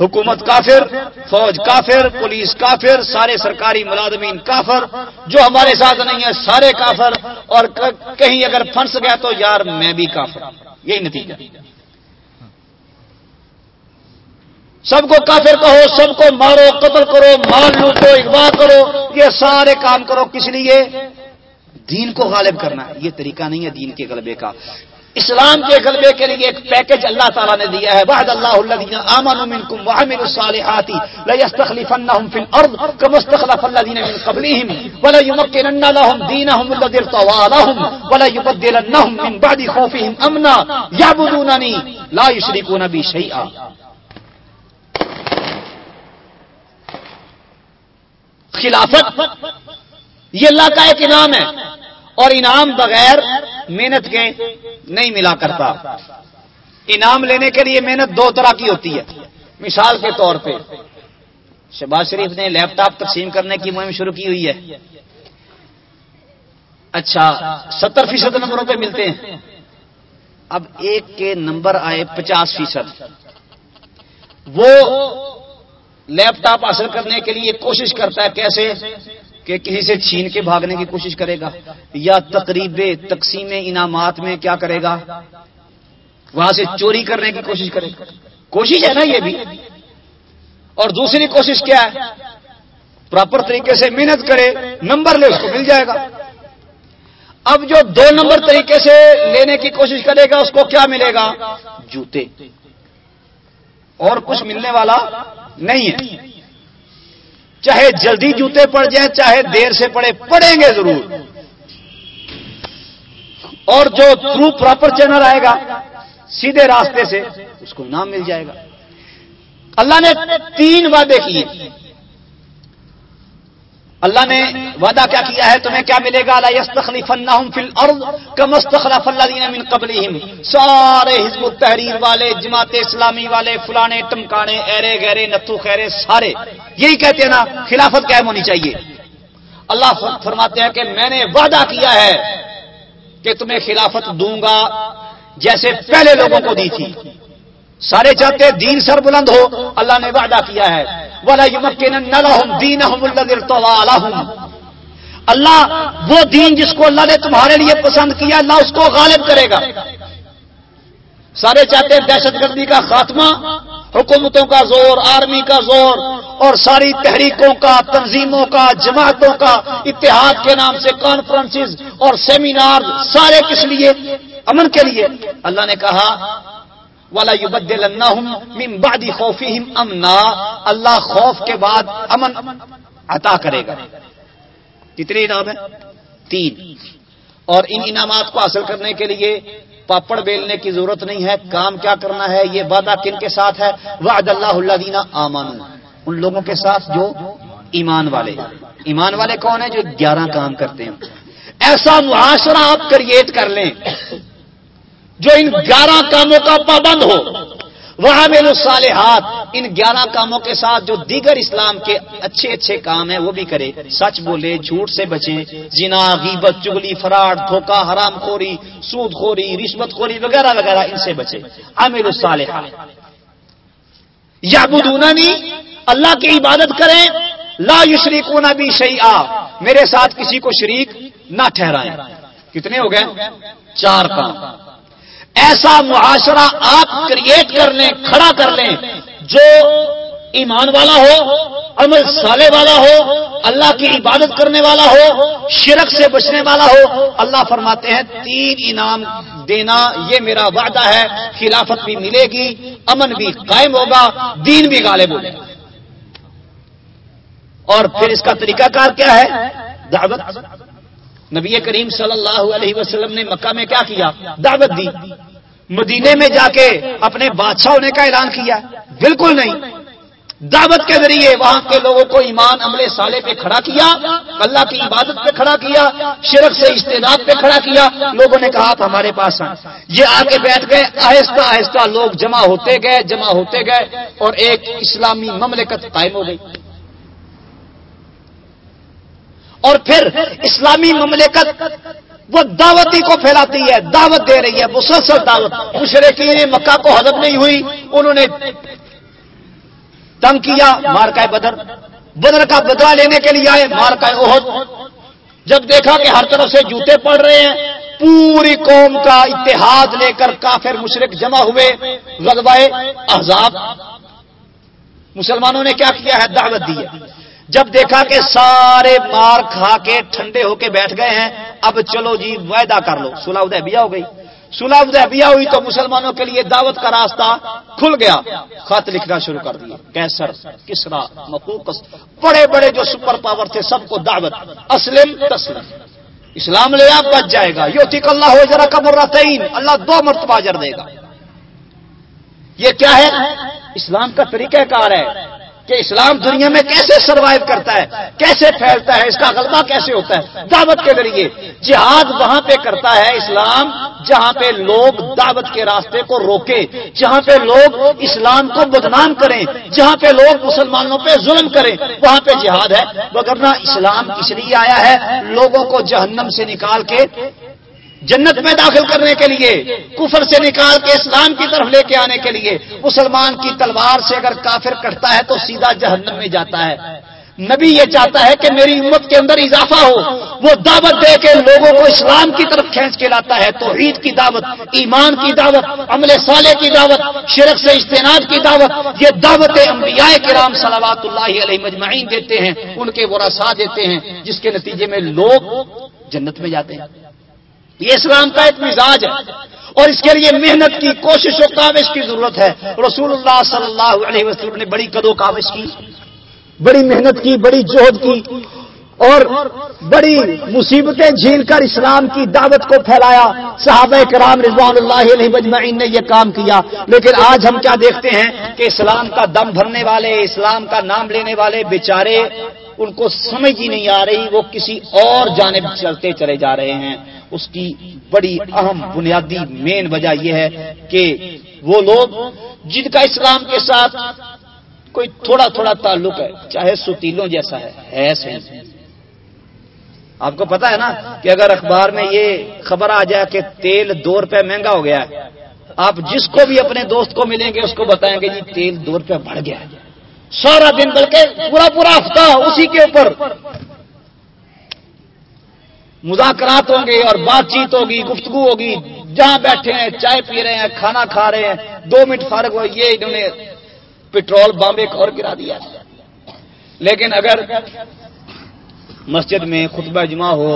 حکومت کافر، فوج کافر، پولیس کافر، سارے سرکاری ملازمین کافر، جو ہمارے ساتھ نہیں ہے سارے کافر، اور کہیں اگر پھنس گیا تو یار میں بھی کافر۔ یہی نتیجہ۔ سب کو کافر کہو، سب کو مارو، قتل کرو، مار لوٹو، اغوا کرو، یہ سارے کام کرو۔ کس لیے؟ دین کو غالب کرنا۔ یہ طریقہ نہیں ہے دین کے غلبے کا۔ اسلام کے غلبے کے لیے ایک پیکج اللہ تعالیٰ نے دیا ہے. وحد اللہ الذین آمنوا منکم وعملوا الصالحات لا يستخلفنهم في الارض كما استخلف الذين من قبلهم ولا يمكنن لهم دينهم الذي ارتضى لهم ولا يبدلنهم من بعد خوفهم امنا يعبدونني لا يشركون بي شيئا. خلافت، یہ اللہ کا ایک انعام ہے. اور انعام بغیر محنت کے نہیں ملا کرتا۔ انعام لینے کے لیے محنت دو طرح کی ہوتی ہے۔ مثال کے طور پہ، شہباز شریف نے لیپ ٹاپ تقسیم کرنے کی مہم شروع کی ہوئی ہے۔ اچھا ستر فیصد نمبروں پہ ملتے ہیں۔ اب ایک کے نمبر آئے پچاس فیصد۔ وہ لیپ ٹاپ حاصل کرنے کے لیے کوشش کرتا ہے کیسے؟ کہ کسی سے چھین کے بھاگنے کی کوشش کرے گا یا تقریب تقسیم انعامات میں کیا کرے گا؟ وہاں سے چوری کرنے کی کوشش کرے گا۔ کوشش ہے نا یہ بھی۔ اور دوسری کوشش کیا ہے؟ پراپر طریقے سے محنت کرے، نمبر لے، اس کو مل جائے گا۔ اب جو دو نمبر طریقے سے لینے کی کوشش کرے گا، اس کو کیا ملے گا؟ جوتے۔ اور کچھ ملنے والا نہیں ہے۔ چاہے جلدی جوتے پڑ جائیں، چاہے دیر سے پڑے پڑیں گے ضرور۔ اور جو تھرو پراپر چینل آئے گا، سیدھے راستے سے اس کو نام مل جائے گا۔ اللہ نے تین وعدے کیے۔ اللہ نے وعدہ کیا کیا ہے؟ تمہیں کیا ملے گا؟ من قبلہم۔ سارے حزب التحریر والے، جماعت اسلامی والے، فلانے، ٹمکانے، ایرے گہرے نتو خیرے، سارے۔ یہی کہتے ہیں نا، خلافت قائم ہونی چاہیے۔ اللہ فرماتے ہیں کہ میں نے وعدہ کیا ہے کہ تمہیں خلافت دوں گا، جیسے پہلے لوگوں کو دی تھی۔ سارے چاہتے دین سر بلند ہو۔ اللہ نے وعدہ کیا ہے۔ اللہ وہ دین جس کو اللہ نے تمہارے لیے پسند کیا، اللہ اس کو غالب کرے گا۔ سارے چاہتے ہیں دہشت گردی کا خاتمہ، حکومتوں کا زور، آرمی کا زور، اور ساری تحریکوں کا، تنظیموں کا، جماعتوں کا، اتحاد کے نام سے کانفرنس اور سیمینار سارے کس لیے؟ امن کے لیے۔ اللہ نے کہا والا یو بدل بادی امنا اللہ خوف کے بعد امن عطا کرے گا۔ کتنے انعام ہیں؟ تین۔ اور ان انعامات کو حاصل کرنے کے لیے پاپڑ بیلنے کی ضرورت نہیں ہے۔ کام کیا کرنا ہے؟ یہ وعدہ کن کے ساتھ ہے؟ وعد اللہ اللہ دینا آمان ان لوگوں کے ساتھ جو ایمان والے۔ ایمان والے کون ہیں؟ جو گیارہ کام کرتے ہیں۔ ایسا معاشرہ آپ کریٹ کر لیں۔ جو ان گیارہ کاموں کا پابند ہو، وہاں میرے الصالحات ان گیارہ کاموں کے ساتھ جو دیگر اسلام کے اچھے اچھے کام ہیں، وہ بھی کرے سچ بولے، جھوٹ سے بچیں۔ جنا غیبت، چگلی، فراڈ دھوکا حرام خوری، سود خوری، رشوت خوری وغیرہ وغیرہ ان سے بچے عامر الصالحات یا بدونانی اللہ کی عبادت کریں۔ لا یشریک نہ بھی شعی میرے ساتھ کسی کو شریک نہ ٹھہرائیں۔ کتنے ہو گئے؟ چار کام۔ ایسا معاشرہ آپ کریٹ کر لیں، کھڑا کر لیں۔ جو ایمان والا ہو، عمل سالے والا ہو، اللہ کی عبادت کرنے والا ہو، شرک سے بچنے والا ہو، اللہ فرماتے ہیں، تین انعام دینا، یہ میرا وعدہ ہے، خلافت بھی ملے گی، امن بھی قائم ہوگا، دین بھی غالب ہوگا۔ اور پھر اس کا طریقہ کار کیا ہے؟ دعوت۔ نبی کریم صلی اللہ علیہ وسلم نے مکہ میں کیا کیا؟ دعوت دی۔ مدینے میں جا کے اپنے بادشاہ ہونے کا اعلان کیا۔ بالکل نہیں۔ دعوت کے ذریعے وہاں کے لوگوں کو ایمان عملے سالے پہ کھڑا کیا، اللہ کی عبادت پہ کھڑا کیا، شرک سے استعداد پہ کھڑا کیا۔ لوگوں نے کہا، آپ ہمارے پاس ہیں۔ یہ آ کے بیٹھ گئے۔ آہستہ آہستہ لوگ جمع ہوتے گئے، جمع ہوتے گئے اور ایک اسلامی مملکت قائم ہو گئی۔ اور پھر اسلامی مملکت وہ دعوتی کو پھیلاتی ہے، دعوت دے رہی ہے، مسلسل دعوت۔ مشرقین مکہ کو ہضم نہیں ہوئی، انہوں نے تنگ کیا مار کا بدر۔ بدر کا بدلا لینے کے لیے آئے مار کا عہد جب دیکھا کہ ہر طرف سے جوتے پڑ رہے ہیں، پوری قوم کا اتحاد لے کر کافر مشرق جمع ہوئے۔ غزبائے احزاب۔ مسلمانوں نے کیا کیا ہے؟ دعوت دی ہے۔ جب دیکھا کہ سارے مار کھا کے ٹھنڈے ہو کے بیٹھ گئے ہیں، اب چلو جی وعدہ کر لو۔ سلح ادیبیہ ہو گئی۔ سلح ادیبیہ ہوئی تو مسلمانوں کے لیے دعوت کا راستہ کھل گیا۔ خط لکھنا شروع کر دیا۔ کیسر، کسرا، مقوقس، بڑے بڑے جو سپر پاور تھے، سب کو دعوت۔ اسلم تسلم اسلام لے آپ بچ جائے گا۔ یو تک اللہ ہو ذرا کبر اللہ دو مرتبہ جر دے گا۔ یہ کیا ہے؟ اسلام کا طریقہ کار ہے۔ کہ اسلام دنیا میں کیسے سروائیو کرتا ہے؟ کیسے پھیلتا ہے؟ اس کا غلبہ کیسے ہوتا ہے؟ دعوت کے ذریعے۔ جہاد وہاں پہ کرتا ہے اسلام، جہاں پہ لوگ دعوت کے راستے کو روکے، جہاں پہ لوگ اسلام کو بدنام کریں، جہاں پہ لوگ مسلمانوں پہ ظلم کریں، وہاں پہ جہاد ہے۔ وغیرہ اسلام اس لیے آیا ہے، لوگوں کو جہنم سے نکال کے جنت میں داخل کرنے کے لیے، کفر سے نکال کے اسلام کی طرف لے کے آنے کے لیے، مسلمان کی تلوار سے اگر کافر کٹتا ہے تو سیدھا جہنم میں جاتا ہے۔ نبی یہ چاہتا ہے کہ میری امت کے اندر اضافہ ہو، وہ دعوت دے کے لوگوں کو اسلام کی طرف کھینچ کے لاتا ہے۔ تو عید کی دعوت، ایمان کی دعوت، عمل صالح کی دعوت، شرک سے اجتناب کی دعوت، یہ دعوت انبیاء کرام صلوات اللہ علیہ مجمعین دیتے ہیں، ان کے ورثا دیتے ہیں، جس کے نتیجے میں لوگ جنت میں جاتے ہیں۔ یہ اسلام کا ایک مزاج ہے۔ اور اس کے لیے محنت کی کوشش و کاوش کی ضرورت ہے۔ رسول اللہ صلی اللہ علیہ وسلم نے بڑی قدو کاوش کی، بڑی محنت کی، بڑی جوہد کی، اور بڑی مصیبتیں جھیل کر اسلام کی دعوت کو پھیلایا۔ صحابہ کرام رضوان اللہ علیہ مجمعین نے یہ کام کیا۔ لیکن آج ہم کیا دیکھتے ہیں کہ اسلام کا دم بھرنے والے، اسلام کا نام لینے والے بیچارے، ان کو سمجھ ہی نہیں آ رہی، وہ کسی اور جانب چلتے چلے جا رہے ہیں۔ اس کی بڑی اہم بنیادی مین وجہ یہ ہے کہ وہ لوگ جن کا اسلام کے ساتھ کوئی تھوڑا تھوڑا تعلق ہے، چاہے ستیلوں جیسا ہے ایسے آپ کو پتا ہے نا کہ اگر اخبار میں یہ خبر آ جائے کہ تیل دو روپے مہنگا ہو گیا ہے، آپ جس کو بھی اپنے دوست کو ملیں گے، اس کو بتائیں گے جی تیل دو روپے بڑھ گیا ہے۔ سارا دن بلکہ پورا پورا ہفتہ اسی کے اوپر۔ مذاکرات ہوں گے اور بات چیت ہوگی، گفتگو ہوگی، جہاں بیٹھے ہیں، چائے پی رہے ہیں، کھانا کھا رہے ہیں، دو منٹ فارغ ہو یہ انہوں نے پٹرول بم ایک اور گرا دیا۔ لیکن اگر مسجد میں خطبہ جمع ہو،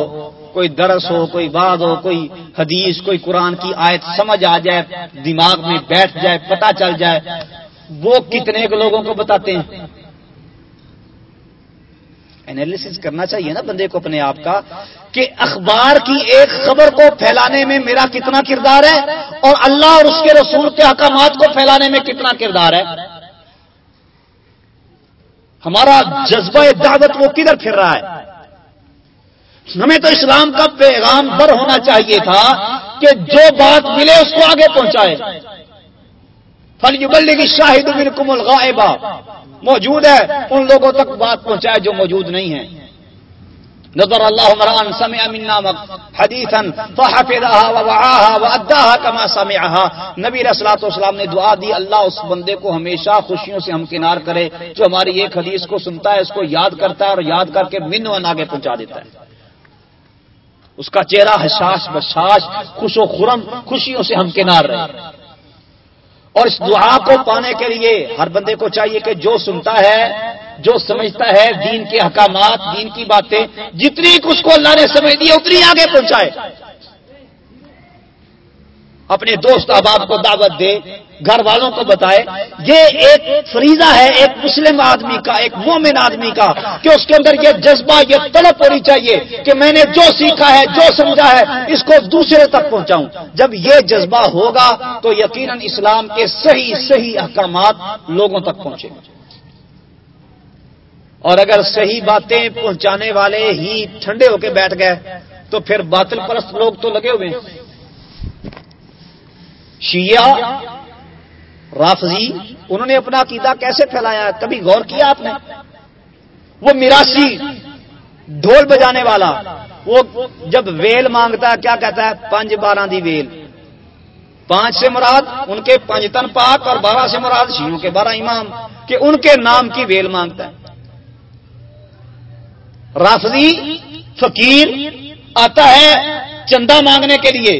کوئی درس ہو، کوئی بات ہو، کوئی حدیث، کوئی قرآن کی آیت سمجھ آ جائے، دماغ میں بیٹھ جائے، پتہ چل جائے، وہ کتنے لوگوں کو بتاتے ہیں؟ اینالیس کرنا چاہیے نا بندے کو اپنے آپ کا کہ اخبار کی ایک خبر کو پھیلانے میں میرا کتنا کردار ہے اور اللہ اور اس کے رسول کے احکامات کو پھیلانے میں کتنا کردار ہے؟ ہمارا جذبہ دعوت وہ کدھر پھر رہا ہے؟ ہمیں تو اسلام کا پیغام بر ہونا چاہیے تھا کہ جو بات ملے اس کو آگے پہنچائے۔ فل شاہد بن کمل غائبہ موجود ہے، ان لوگوں تک بات پہنچائے جو موجود نہیں ہے نظر اللہ عمران سمع منا حدیثا فحفظها ووعاها واداها كما سمعها نبی رسولات والسلام نے دعا دی، اللہ اس بندے کو ہمیشہ خوشیوں سے ہمکنار کرے، جو ہماری ایک حدیث کو سنتا ہے، اس کو یاد کرتا ہے اور یاد کر کے من و آگے پہنچا دیتا ہے۔ اس کا چہرہ حساس بشاش خوش و خرم، خوشیوں سے ہمکنار رہے۔ اور اس دعا کو پانے کے لیے ہر بندے کو چاہیے کہ جو سنتا ہے، جو سمجھتا ہے دین کے حکامات دین کی باتیں، جتنی اس کو اللہ نے سمجھ دی اتنی آگے پہنچائے۔ اپنے دوست احباب کو دعوت دے، گھر والوں کو بتائے، یہ ایک فریضہ ہے، ایک مسلم آدمی کا، ایک مومن آدمی کا، کہ اس کے اندر یہ جذبہ، یہ طلب ہونی چاہیے کہ میں نے جو سیکھا ہے، جو سمجھا ہے، اس کو دوسرے تک پہنچاؤں۔ جب یہ جذبہ ہوگا تو یقیناً اسلام کے صحیح صحیح احکامات لوگوں تک پہنچے اور اگر صحیح باتیں پہنچانے والے ہی ٹھنڈے ہو کے بیٹھ گئے، تو پھر باطل پرست لوگ تو لگے ہوئے ہیں۔ شیعہ، رافضی، انہوں نے اپنا عقیدہ کیسے پھیلایا؟ کبھی غور کیا آپ نے؟ وہ میراسی ڈھول بجانے والا، وہ جب ویل مانگتا ہے، کیا کہتا ہے؟ پانچ بارہ دی ویل۔ پانچ سے مراد ان کے پنجتن پاک اور بارہ سے مراد شیوں کے بارہ امام کہ ان کے نام کی ویل مانگتا ہے۔ رافضی، فقیر، آتا ہے چندہ مانگنے کے لیے۔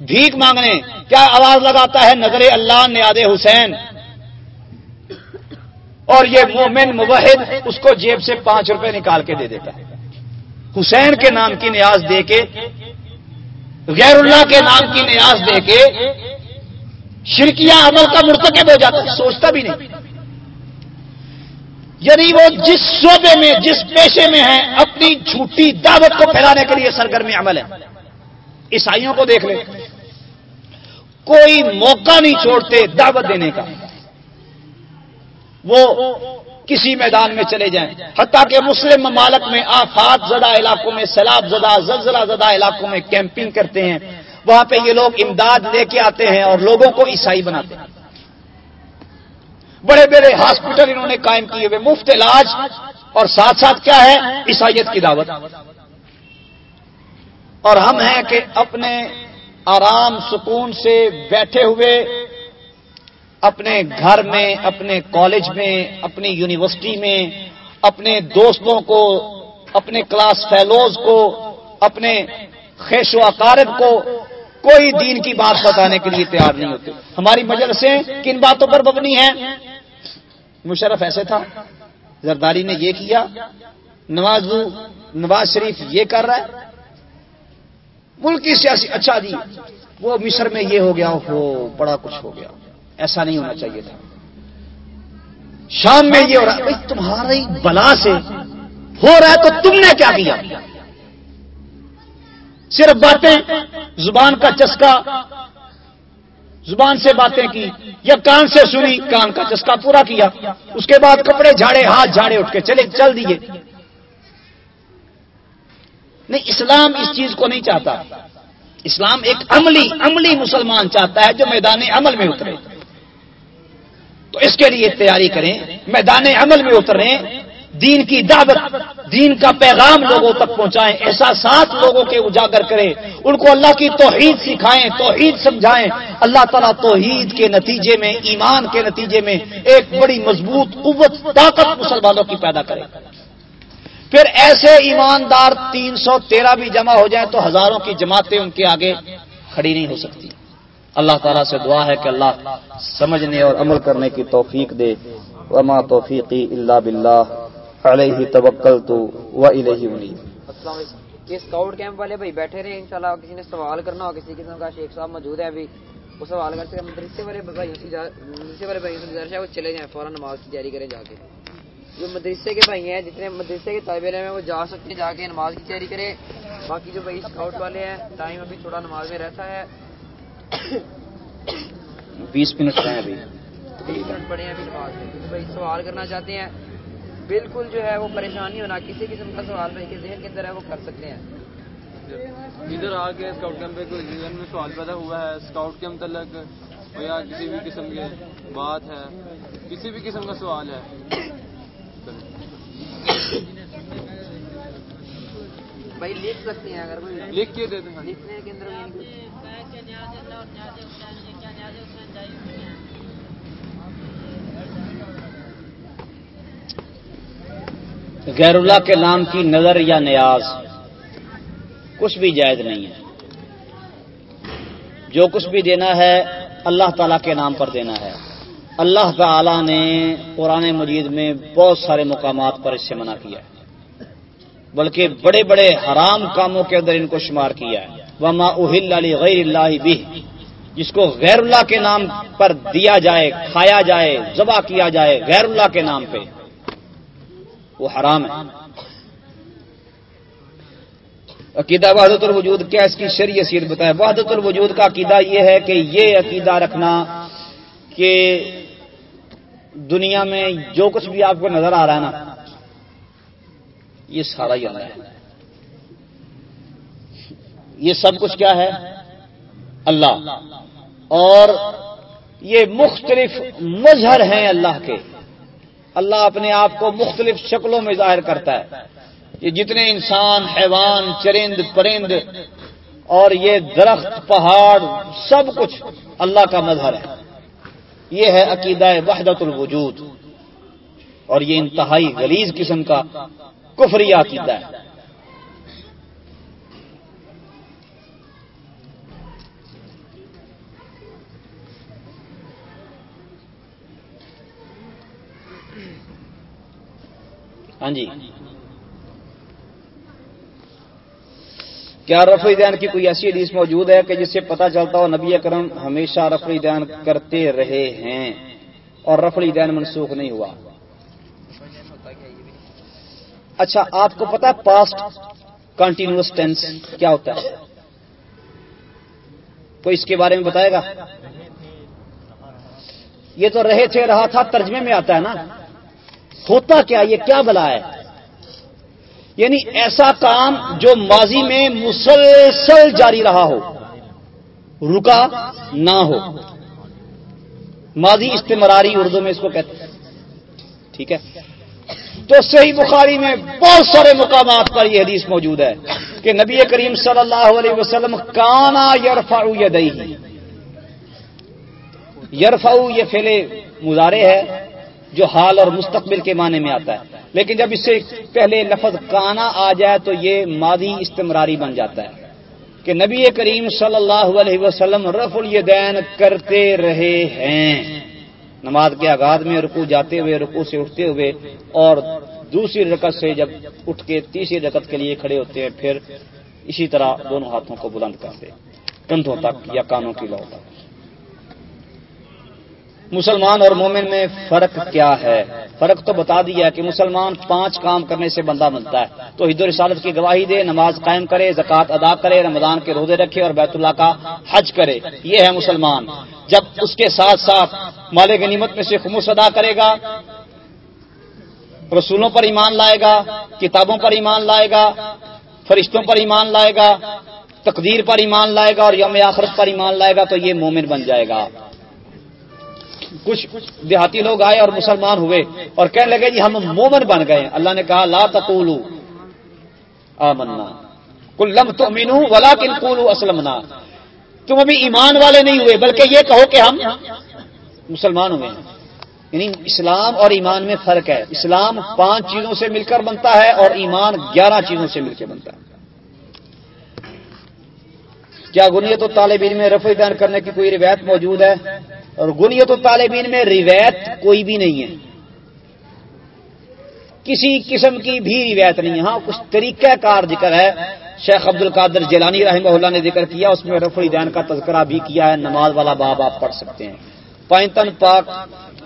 بھیک مانگنے، کیا آواز لگاتا ہے نظر اللہ نیاد حسین؟ اور یہ مومن مبحد اس کو جیب سے پانچ روپے نکال کے دے دیتا ہے۔ حسین کے نام کی نیاز دے کے، غیر اللہ کے نام کی نیاز دے کے شرکیاں عمل کا مرتکب ہو جاتا ہے، سوچتا بھی نہیں۔ یعنی وہ جس شعبے میں، جس پیشے میں ہے اپنی جھوٹی دعوت کو پھیلانے کے لیے سرگرمی عمل ہے۔ عیسائیوں کو دیکھ لیں۔ کوئی موقع نہیں چھوڑتے دعوت دینے کا۔ وہ کسی میدان میں چلے جائیں۔ حتیٰ کہ مسلم ممالک میں آفات زدہ علاقوں میں، سیلاب زدہ، زلزلہ زدہ علاقوں میں کیمپنگ کرتے ہیں۔ وہاں پہ یہ لوگ امداد لے کے آتے ہیں اور لوگوں کو عیسائی بناتے ہیں۔ بڑے بڑے ہاسپٹل انہوں نے قائم کیے ہوئے۔ مفت علاج اور ساتھ ساتھ کیا ہے؟ عیسائیت کی دعوت۔ اور ہم ہیں کہ اپنے آرام سکون سے بیٹھے ہوئے اپنے گھر میں، اپنے کالج میں، اپنی یونیورسٹی میں، اپنے دوستوں کو، اپنے کلاس فیلوز کو، اپنے خیش و اقارب کو کوئی دین کی بات بتانے کے لیے تیار نہیں ہوتے۔ ہماری مجلسیں کن باتوں پر مبنی ہیں؟ مشرف ایسے تھا۔ زرداری نے یہ کیا۔ نواز نواز شریف یہ کر رہا ہے۔ ملکی سیاسی اچھا جی وہ مصر میں یہ ہو گیا ہو بڑا کچھ ہو گیا۔ ایسا نہیں ہونا چاہیے تھا۔ شام میں یہ ہو رہا بھائی، تمہاری بلا سے ہو رہا ہے تو تم نے کیا کیا؟ صرف باتیں، زبان کا چسکا، زبان سے باتیں کی، یا کان سے سنی کان کا چسکا پورا کیا۔ اس کے بعد کپڑے جھاڑے، ہاتھ جھاڑے اٹھ کے چلے، چل دیے۔ نہیں، اسلام اس چیز کو نہیں چاہتا۔ اسلام ایک عملی عملی مسلمان چاہتا ہے جو میدان عمل میں اترے۔ تو اس کے لیے تیاری کریں۔ میدان عمل میں اتریں۔ دین کی دعوت، دین کا پیغام لوگوں تک پہنچائیں۔ احساسات لوگوں کے اجاگر کریں۔ ان کو اللہ کی توحید سکھائیں، توحید سمجھائیں۔ اللہ تعالیٰ توحید کے نتیجے میں، ایمان کے نتیجے میں ایک بڑی مضبوط، قوت، طاقت مسلمانوں کی پیدا کرے۔ پھر ایسے ایماندار تین سو تیرہ بھی جمع ہو جائیں تو ہزاروں کی جماعتیں ان کے آگے کھڑی نہیں ہو سکتی۔ اللہ تعالیٰ سے دعا ہے کہ اللہ سمجھنے اور عمل کرنے کی توفیق دے۔ وما توفیقی اللہ بلّہ علیہ توکل تو و اسکاؤٹ کیمپ والے بھائی بیٹھے رہے انشاءاللہ کسی نے سوال کرنا ہو، کسی قسم کا شیخ صاحب موجود ہے ابھی۔ وہ سوال کرتے ہیں، مدرسے والے بھائی مدرسے والے بھائی گزارش ہے وہ چلے جائیں، فوراً نماز کی تیاری کریں جا کے۔ جو مدرسے کے بھائی ہیں جتنے مدرسے کے طالب علم ہیں وہ جا سکتے ہیں جا کے نماز کی تیاری کرے باقی جو بھائی اسکاؤٹ والے ہیں ٹائم ابھی تھوڑا نماز میں رہتا ہے۔ بیس منٹ ہیں ابھی۔ بیس منٹ پڑے ہیں ابھی نماز میں۔ بھائی سوال کرنا چاہتے ہیں بالکل جو ہے وہ پریشانی ہونا کسی قسم کا سوال بھائی کے ذہن کے اندر ہے وہ کر سکتے ہیں۔ ادھر آ کے اسکاؤٹ کیمپ پہ کوئی ذہن میں سوال پیدا ہوا ہے اسکاؤٹ کے متعلق یا کسی بھی قسم کی بات ہے کسی بھی قسم کا سوال ہے۔ بھائی لکھ سکتے ہیں اگر کوئی لکھ کے دیتے ہیں لکھنے کے اندر غیر اللہ کے نام کی نظر یا نیاز کچھ بھی جائز نہیں ہے۔ جو کچھ بھی دینا ہے اللہ تعالی کے نام پر دینا ہے۔ اللہ تعالی نے قرآن مجید میں بہت سارے مقامات پر اس سے منع کیا ہے۔ بلکہ بڑے بڑے حرام کاموں کے اندر ان کو شمار کیا ہے۔ وما اہل علی غیر اللہ بھی جس کو غیر اللہ کے نام پر دیا جائے، کھایا جائے، ذبح کیا جائے غیر اللہ کے نام پہ، وہ حرام ہے۔ عقیدہ وحدت الوجود کیا اس کی شریع حیثیت بتایا۔ وحدت الوجود کا عقیدہ یہ ہے کہ یہ عقیدہ رکھنا کہ دنیا میں جو کچھ بھی آپ کو نظر آ رہا ہے نا، یہ سارا ہی اللہ ہے۔ یہ سب کچھ کیا ہے؟ اللہ۔ اور یہ مختلف مظہر ہیں اللہ کے۔ اللہ اپنے آپ کو مختلف شکلوں میں ظاہر کرتا ہے۔ یہ جتنے انسان، حیوان، چرند، پرند اور یہ درخت، پہاڑ، سب کچھ اللہ کا مظہر ہے۔ یہ ہے عقیدہ وحدت الوجود اور یہ انتہائی غلیظ قسم کا کفری عقیدہ ہے۔ ہاں جی۔ کیا رفع دین کی کوئی ایسی حدیث موجود ہے کہ جس سے پتہ چلتا ہو نبی اکرم ہمیشہ رفع دین کرتے رہے ہیں اور رفع دین منسوخ نہیں ہوا؟ اچھا آپ کو پتا پاسٹ کنٹینیوس ٹینس کیا ہوتا ہے؟ کوئی اس کے بارے میں بتائے گا؟ یہ تو رہے تھے، رہا تھا، ترجمے میں آتا ہے نا۔ ہوتا کیا، یہ کیا بلا ہے؟ یعنی ایسا کام جو ماضی میں مسلسل جاری رہا ہو، رکا نہ ہو۔ ماضی استمراری اردو میں اس کو کہتے ہیں۔ ٹھیک ہے؟ تو صحیح بخاری میں بہت سارے مقامات پر یہ حدیث موجود ہے کہ نبی کریم صلی اللہ علیہ وسلم، کانا یرفا یدئی یرفا یہ فیلے مظاہرے ہے۔ جو حال اور مستقبل کے معنی میں آتا ہے۔ لیکن جب اس سے پہلے لفظ کانا آ جائے تو یہ مادی استمراری بن جاتا ہے کہ نبی کریم صلی اللہ علیہ وسلم رف الیدین کرتے رہے ہیں۔ نماز کے آغاز میں رکو جاتے ہوئے رکو سے اٹھتے ہوئے اور دوسری رکت سے جب اٹھ کے تیسری رکت کے لیے کھڑے ہوتے ہیں، پھر اسی طرح دونوں ہاتھوں کو بلند کرتے کندھوں تک یا کانوں کی لو تک۔ مسلمان اور مومن میں فرق کیا ہے؟ فرق تو بتا دیا کہ مسلمان پانچ کام کرنے سے بندہ بنتا ہے۔ تو حد رسالت کی گواہی دے، نماز قائم کرے، زکوٰۃ ادا کرے، رمضان کے روزے رکھے اور بیت اللہ کا حج کرے۔ یہ ہے مسلمان۔ جب اس کے ساتھ ساتھ مال غنیمت میں سے خموس ادا کرے گا، رسولوں پر ایمان لائے گا، کتابوں پر ایمان لائے گا، فرشتوں پر ایمان لائے گا، تقدیر پر ایمان لائے گا اور یوم آخرت پر ایمان لائے گا، تو یہ مومن بن جائے گا۔ کچھ دیہاتی لوگ آئے اور مسلمان ہوئے اور کہنے لگے جی ہم مومن بن گئے اللہ نے کہا، لا تقولو آمنا۔ کل لم تو مینو ولا کن کولو اسلمنا۔ تم ابھی ایمان والے نہیں ہوئے، بلکہ یہ کہو کہ ہم مسلمان ہوئے ہیں۔ یعنی اسلام اور ایمان میں فرق ہے۔ اسلام پانچ چیزوں سے مل کر بنتا ہے اور ایمان گیارہ چیزوں سے مل کے بنتا ہے۔ کیا گنیت و طالبین میں رفع بیان کرنے کی کوئی روایت موجود ہے؟ اور گنیت و طالبین میں روایت کوئی بھی نہیں ہے۔ کسی قسم کی بھی روایت نہیں ہے۔ ہاں کچھ طریقہ کار ذکر ہے۔ شیخ عبد القادر جیلانی رحمہ اللہ نے ذکر کیا، اس میں رفع دین کا تذکرہ بھی کیا ہے۔ نماز والا باب آپ پڑھ سکتے ہیں۔ پینتن پاک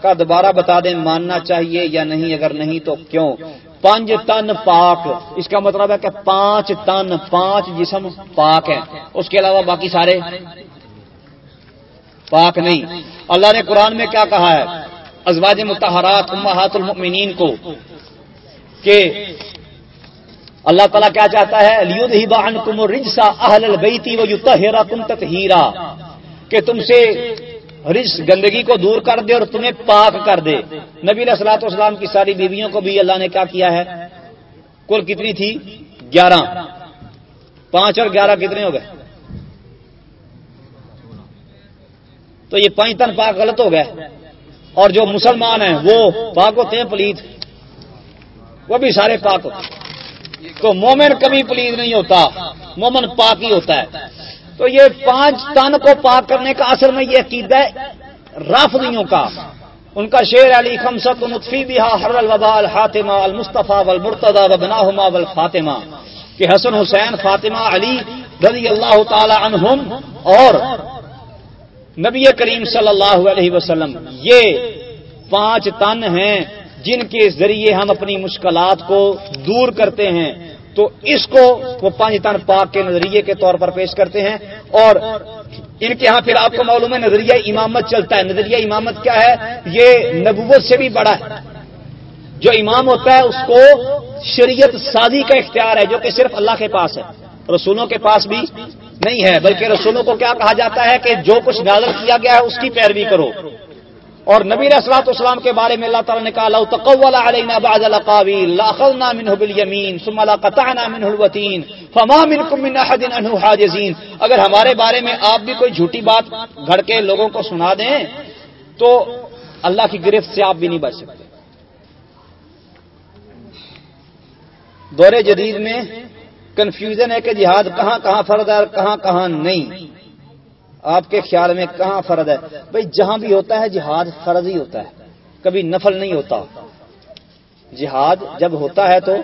کا دوبارہ بتا دیں، ماننا چاہیے یا نہیں؟ اگر نہیں تو کیوں؟ پانچ تن پاک، اس کا مطلب ہے کہ پانچ تن پانچ جسم پاک ہیں۔ اس کے علاوہ باقی سارے پاک نہیں۔ اللہ نے قرآن میں کیا کہا ہے؟ ازواج متحرات امہات المؤمنین کو کہ اللہ تعالیٰ کیا چاہتا ہے؟ کم رجسا اہل البیتی و یوتہرا کم کہ تم سے رس گندگی کو دور کر دے اور تمہیں پاک کر دے۔ نبی السلاط اسلام کی ساری بیویوں کو بھی اللہ نے کیا کیا ہے؟ کل کتنی تھی؟ گیارہ۔ پانچ اور گیارہ کتنے ہو گئے؟ تو یہ پانچ تن پاک غلط ہو گئے۔ اور جو مسلمان ہیں، وہ پاک ہوتے ہیں، پلیت۔ وہ بھی سارے پاک ہوتے تو مومن کبھی پلیت نہیں ہوتا، مومن پاک ہی ہوتا ہے۔ تو یہ پانچ تن کو پاک کرنے کا اصل میں یہ عقیدہ ہے، رافضیوں کا۔ ان کا شیر علی خمسط مطفی بہا حر الوبا الحاطمہ المصطفیٰ والمرتضی وبناہما والفاطمہ۔ کہ حسن حسین، فاطمہ علی رضی اللہ تعالی عنہم اور نبی کریم صلی اللہ علیہ وسلم، یہ پانچ تن ہیں جن کے ذریعے ہم اپنی مشکلات کو دور کرتے ہیں۔ تو اس کو وہ پانچ تن پاک کے نظریے کے طور پر پیش کرتے ہیں۔ اور ان کے ہاں پھر آپ کو معلوم ہے، نظریہ امامت چلتا ہے۔ نظریہ امامت کیا ہے؟ یہ نبوت سے بھی بڑا ہے۔ جو امام ہوتا ہے، اس کو شریعت سازی کا اختیار ہے، جو کہ صرف اللہ کے پاس ہے۔ رسولوں کے پاس بھی نہیں ہے، بلکہ رسولوں کو کیا کہا جاتا ہے کہ جو کچھ نازل کیا گیا ہے، اس کی پیروی کرو۔ اور نبی اسلام اسلام کے بارے میں اللہ تعالیٰ نے کہا، لو تقول علینا بعض الاقاویل لاخذنا منه بالیمین ثم لقطعنا منه الوتین فما منکم من احد عنه حاجزین اگر ہمارے بارے میں آپ بھی کوئی جھوٹی بات گھڑ کے لوگوں کو سنا دیں، تو اللہ کی گرفت سے آپ بھی نہیں بچ سکتے۔ دور جدید میں کنفیوژن ہے کہ جہاد کہاں کہاں فرد ہے اور کہاں کہاں نہیں۔ آپ کے خیال میں کہاں فرد ہے؟ بھائی جہاں بھی ہوتا ہے جہاد فرض ہی ہوتا ہے۔ کبھی نفل نہیں ہوتا۔ جہاد جب ہوتا ہے تو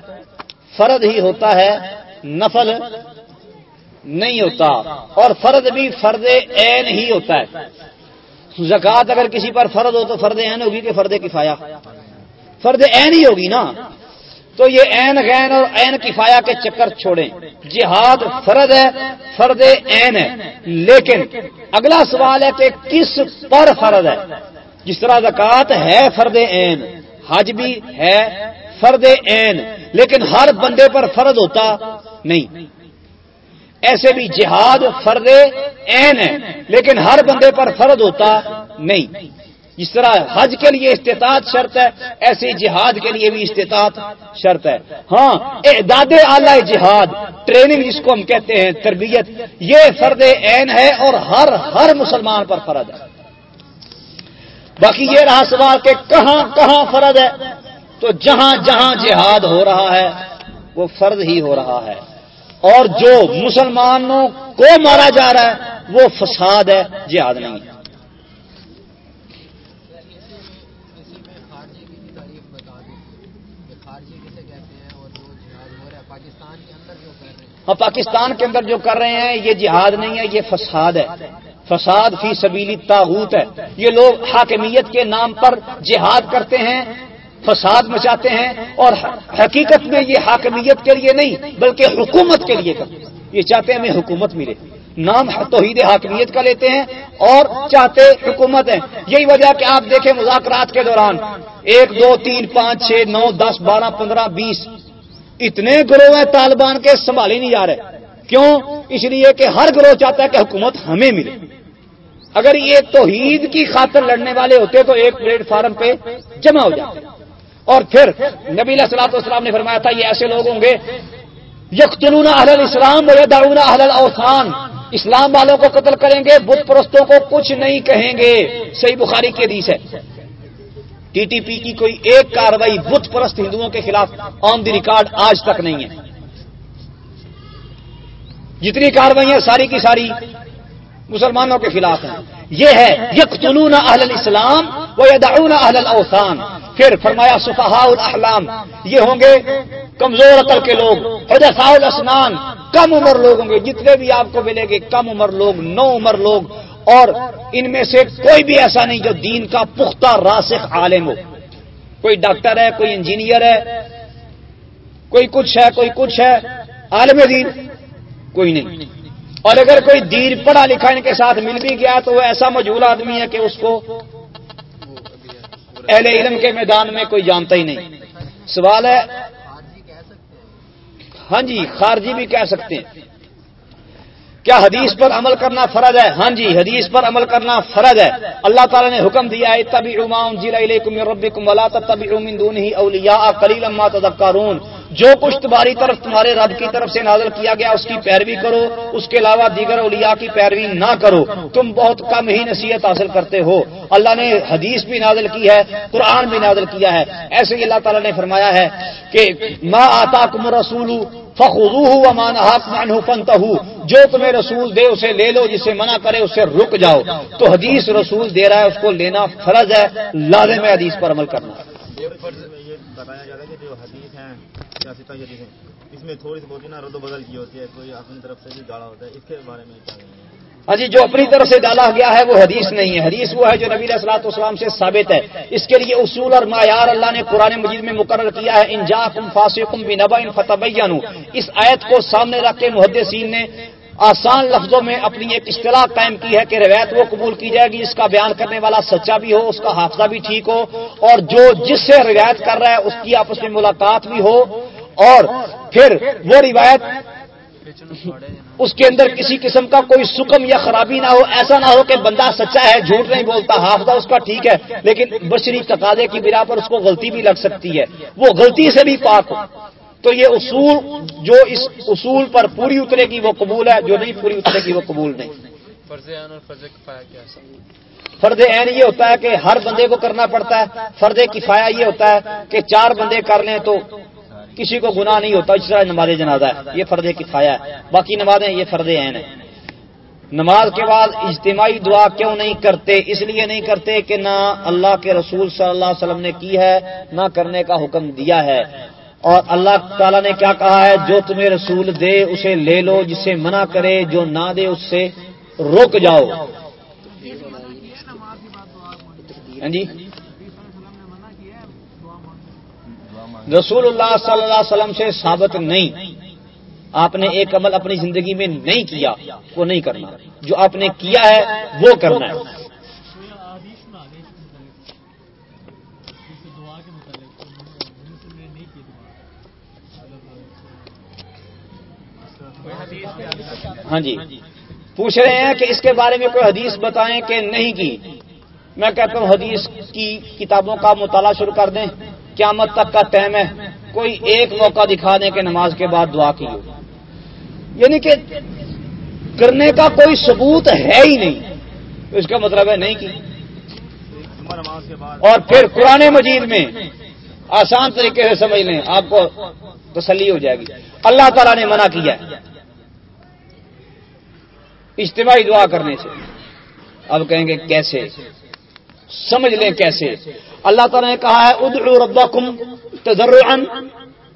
فرد ہی ہوتا ہے، نفل نہیں ہوتا۔ اور فرد بھی فرد عین ہی ہوتا ہے۔ زکات اگر کسی پر فرد ہو تو فرد عین ہوگی کہ فرد کفایا فرد عین ہی ہوگی نا۔ تو یہ این غین اور این کفایا کے چکر چھوڑیں۔ جہاد فرد ہے فرد این ہے۔ لیکن اگلا سوال ہے کہ کس پر فرد ہے؟ جس طرح زکوٰۃ ہے فرد این حج بھی ہے فرد این لیکن ہر بندے پر فرد ہوتا نہیں۔ ایسے بھی جہاد فرد این ہے، لیکن ہر بندے پر فرد ہوتا نہیں۔ جس طرح حج کے لیے استطاعت شرط ہے، ایسے جہاد کے لیے بھی استطاعت شرط ہے۔ ہاں اعداد اعلی جہاد، ٹریننگ جس کو ہم کہتے ہیں، تربیت، یہ فرد عین ہے اور ہر ہر مسلمان پر فرد ہے۔ باقی یہ رہا سوال کہ کہاں کہاں فرد ہے؟ تو جہاں جہاں جہاد ہو رہا ہے، وہ فرد ہی ہو رہا ہے۔ اور جو مسلمانوں کو مارا جا رہا ہے، وہ فساد ہے، جہاد نہیں۔ ہے ہاں پاکستان کے اندر جو کر رہے ہیں، یہ جہاد نہیں ہے، یہ فساد ہے۔ فساد فی سبیلی تاغوت ہے۔ یہ لوگ حاکمیت کے نام پر جہاد کرتے ہیں، فساد مچاتے ہیں، اور حقیقت میں یہ حاکمیت کے لیے نہیں، بلکہ حکومت کے لیے کرتے ہیں۔ یہ چاہتے ہیں ہمیں حکومت ملے۔ نام توحید حاکمیت کا لیتے ہیں، اور چاہتے حکومت ہیں۔ یہی وجہ کہ آپ دیکھیں مذاکرات کے دوران، ایک، دو، تین، پانچ، چھ، نو، دس، بارہ، پندرہ، بیس اتنے گروہ ہیں طالبان کے سنبھالے نہیں جا رہے۔ کیوں؟ اس لیے کہ ہر گروہ چاہتا ہے کہ حکومت ہمیں ملے۔ اگر یہ توحید کی خاطر لڑنے والے ہوتے تو ایک پلیٹ فارم پہ جمع ہو جاتے۔ اور پھر نبی علیہ السلاط والسلام نے فرمایا تھا، یہ ایسے لوگ ہوں گے یکتلون اہل الاسلام و یدعون اہل الاوثان۔ اسلام والوں کو قتل کریں گے، بت پرستوں کو کچھ نہیں کہیں گے۔ صحیح بخاری کی حدیث ہے۔ ٹی ٹی پی کی کوئی ایک کاروائی بت پرست ہندوؤں کے خلاف آن دی ریکارڈ آج تک نہیں ہے۔ جتنی کاروائیاں ساری کی ساری مسلمانوں کے خلاف ہیں۔ یہ ہے یکتلون اہل الاسلام و یدعون اہل الاوثان۔ پھر فرمایا صفحاء الاحلام، یہ ہوں گے کمزور عقل کے لوگ، حدثاء الاسنان، کم عمر لوگ ہوں گے۔ جتنے بھی آپ کو ملے گے، کم عمر لوگ، نو عمر لوگ اور ان میں سے کوئی بھی ایسا نہیں جو دین کا پختہ راسخ عالم ہو۔ کوئی ڈاکٹر ہے، کوئی انجینئر ہے، کوئی کچھ ہے، کوئی کچھ ہے، عالم دین کوئی نہیں۔ اور اگر کوئی دین پڑھا لکھا ان کے ساتھ مل بھی گیا تو وہ ایسا مجھول آدمی ہے کہ اس کو اہل علم کے میدان میں کوئی جانتا ہی نہیں۔ سوال ہے ہاں جی خارجی بھی کہہ سکتے ہیں۔ کیا حدیث پر عمل کرنا فرض ہے؟ ہاں جی حدیث پر عمل کرنا فرض ہے۔ اللہ تعالیٰ نے حکم دیا ہے تبھی امان ضلع ربکم ولا تتبعوا من اولیاء قلیلا ما تذکرون۔ جو کچھ تمہاری طرف، تمہارے رب کی طرف سے نازل کیا گیا، اس کی پیروی کرو۔ اس کے علاوہ دیگر اولیاء کی پیروی نہ کرو۔ تم بہت کم ہی نصیحت حاصل کرتے ہو۔ اللہ نے حدیث بھی نازل کی ہے، قرآن بھی نازل کیا ہے۔ ایسے ہی اللہ تعالیٰ نے فرمایا ہے کہ ما آتا کم رسول فخو مان فنت جو تمہیں رسول دے اسے لے لو، جسے منع کرے اسے رک جاؤ۔ تو حدیث رسول دے رہا ہے، اس کو لینا فرض ہے، لازم ہے حدیث پر عمل کرنا۔ بتایا جا ہے کہ جو حدیث ہیں حدیث ہیں، اس میں تھوڑی سی بہت نا رد و بدل کی ہوتی ہے، کوئی اپنی طرف سے بھی گاڑا ہوتا ہے، اس کے بارے میں کیا جی جو اپنی طرف سے ڈالا گیا ہے، وہ حدیث نہیں ہے۔ حدیث وہ ہے جو نبی اسلاط اسلام سے ثابت ہے۔ اس کے لیے اصول اور معیار اللہ نے قرآن مجید میں مقرر کیا ہے۔ انجا کم فاس کم ان فتح اس آیت کو سامنے رکھ کے محدثین نے آسان لفظوں میں اپنی ایک اصطلاح قائم کی ہے کہ روایت وہ قبول کی جائے گی، جس کا بیان کرنے والا سچا بھی ہو، اس کا حافظہ بھی ٹھیک ہو، اور جو جس سے روایت کر رہا ہے، اس کی آپس میں ملاقات بھی ہو۔ اور پھر وہ روایت اس کے اندر کسی قسم کا کوئی سکم یا خرابی نہ ہو ایسا نہ ہو کہ بندہ سچا ہے جھوٹ نہیں بولتا۔ حافظہ اس کا ٹھیک ہے لیکن بشری تقاضے کی بنا پر اس کو غلطی بھی لگ سکتی ہے۔ وہ غلطی سے بھی پاک ہو۔ تو یہ اصول جو اس اصول پر پوری اترے گی وہ قبول ہے جو نہیں پوری اترے گی وہ قبول نہیں۔ فرد عین یہ ہوتا ہے کہ ہر بندے کو کرنا پڑتا ہے فرد کفایا یہ ہوتا ہے کہ چار بندے کر لیں تو کسی کو گناہ نہیں ہوتا، اس طرح نماز جنازہ ہے۔ یہ فرد کفایا ہے۔ باقی نمازیں یہ فرد عین نماز کے بعد اجتماعی دعا کیوں نہیں کرتے؟ اس لیے نہیں کرتے کہ نہ اللہ کے رسول صلی اللہ علیہ وسلم نے کی ہے، نہ کرنے کا حکم دیا ہے۔ اور اللہ تعالیٰ نے کیا کہا ہے؟ جو تمہیں رسول دے، اسے لے لو جسے منع کرے، جو نہ دے، اس سے رک جاؤ۔ ہاں جی؟ رسول اللہ صلی اللہ علیہ وسلم سے ثابت نہیں۔ آپ نے ایک عمل اپنی زندگی میں نہیں کیا، وہ نہیں کرنا۔ جو آپ نے کیا ہے، وہ کرنا ہے۔ ہاں جی۔ پوچھ رہے ہیں کہ اس کے بارے میں کوئی حدیث بتائیں کہ نہیں کی۔ میں کہتا ہوں حدیث کی کتابوں کا مطالعہ شروع کر دیں۔ قیامت تک کا ٹائم ہے، کوئی ایک موقع دکھا دیں کہ نماز کے بعد دعا کی ہو۔ یعنی کہ کرنے کا کوئی ثبوت ہے ہی نہیں۔ اس کا مطلب ہے نہیں کی اور پھر قرآن مجید میں آسان طریقے سے سمجھ لیں، آپ کو تسلی ہو جائے گی۔ اللہ تعالیٰ نے منع کیا۔ ہے اجتماعی دعا کرنے سے۔ اب کہیں گے کیسے؟ سمجھ لیں کیسے؟ اللہ تعالیٰ نے کہا ہے، ادعو ربکم تضرعا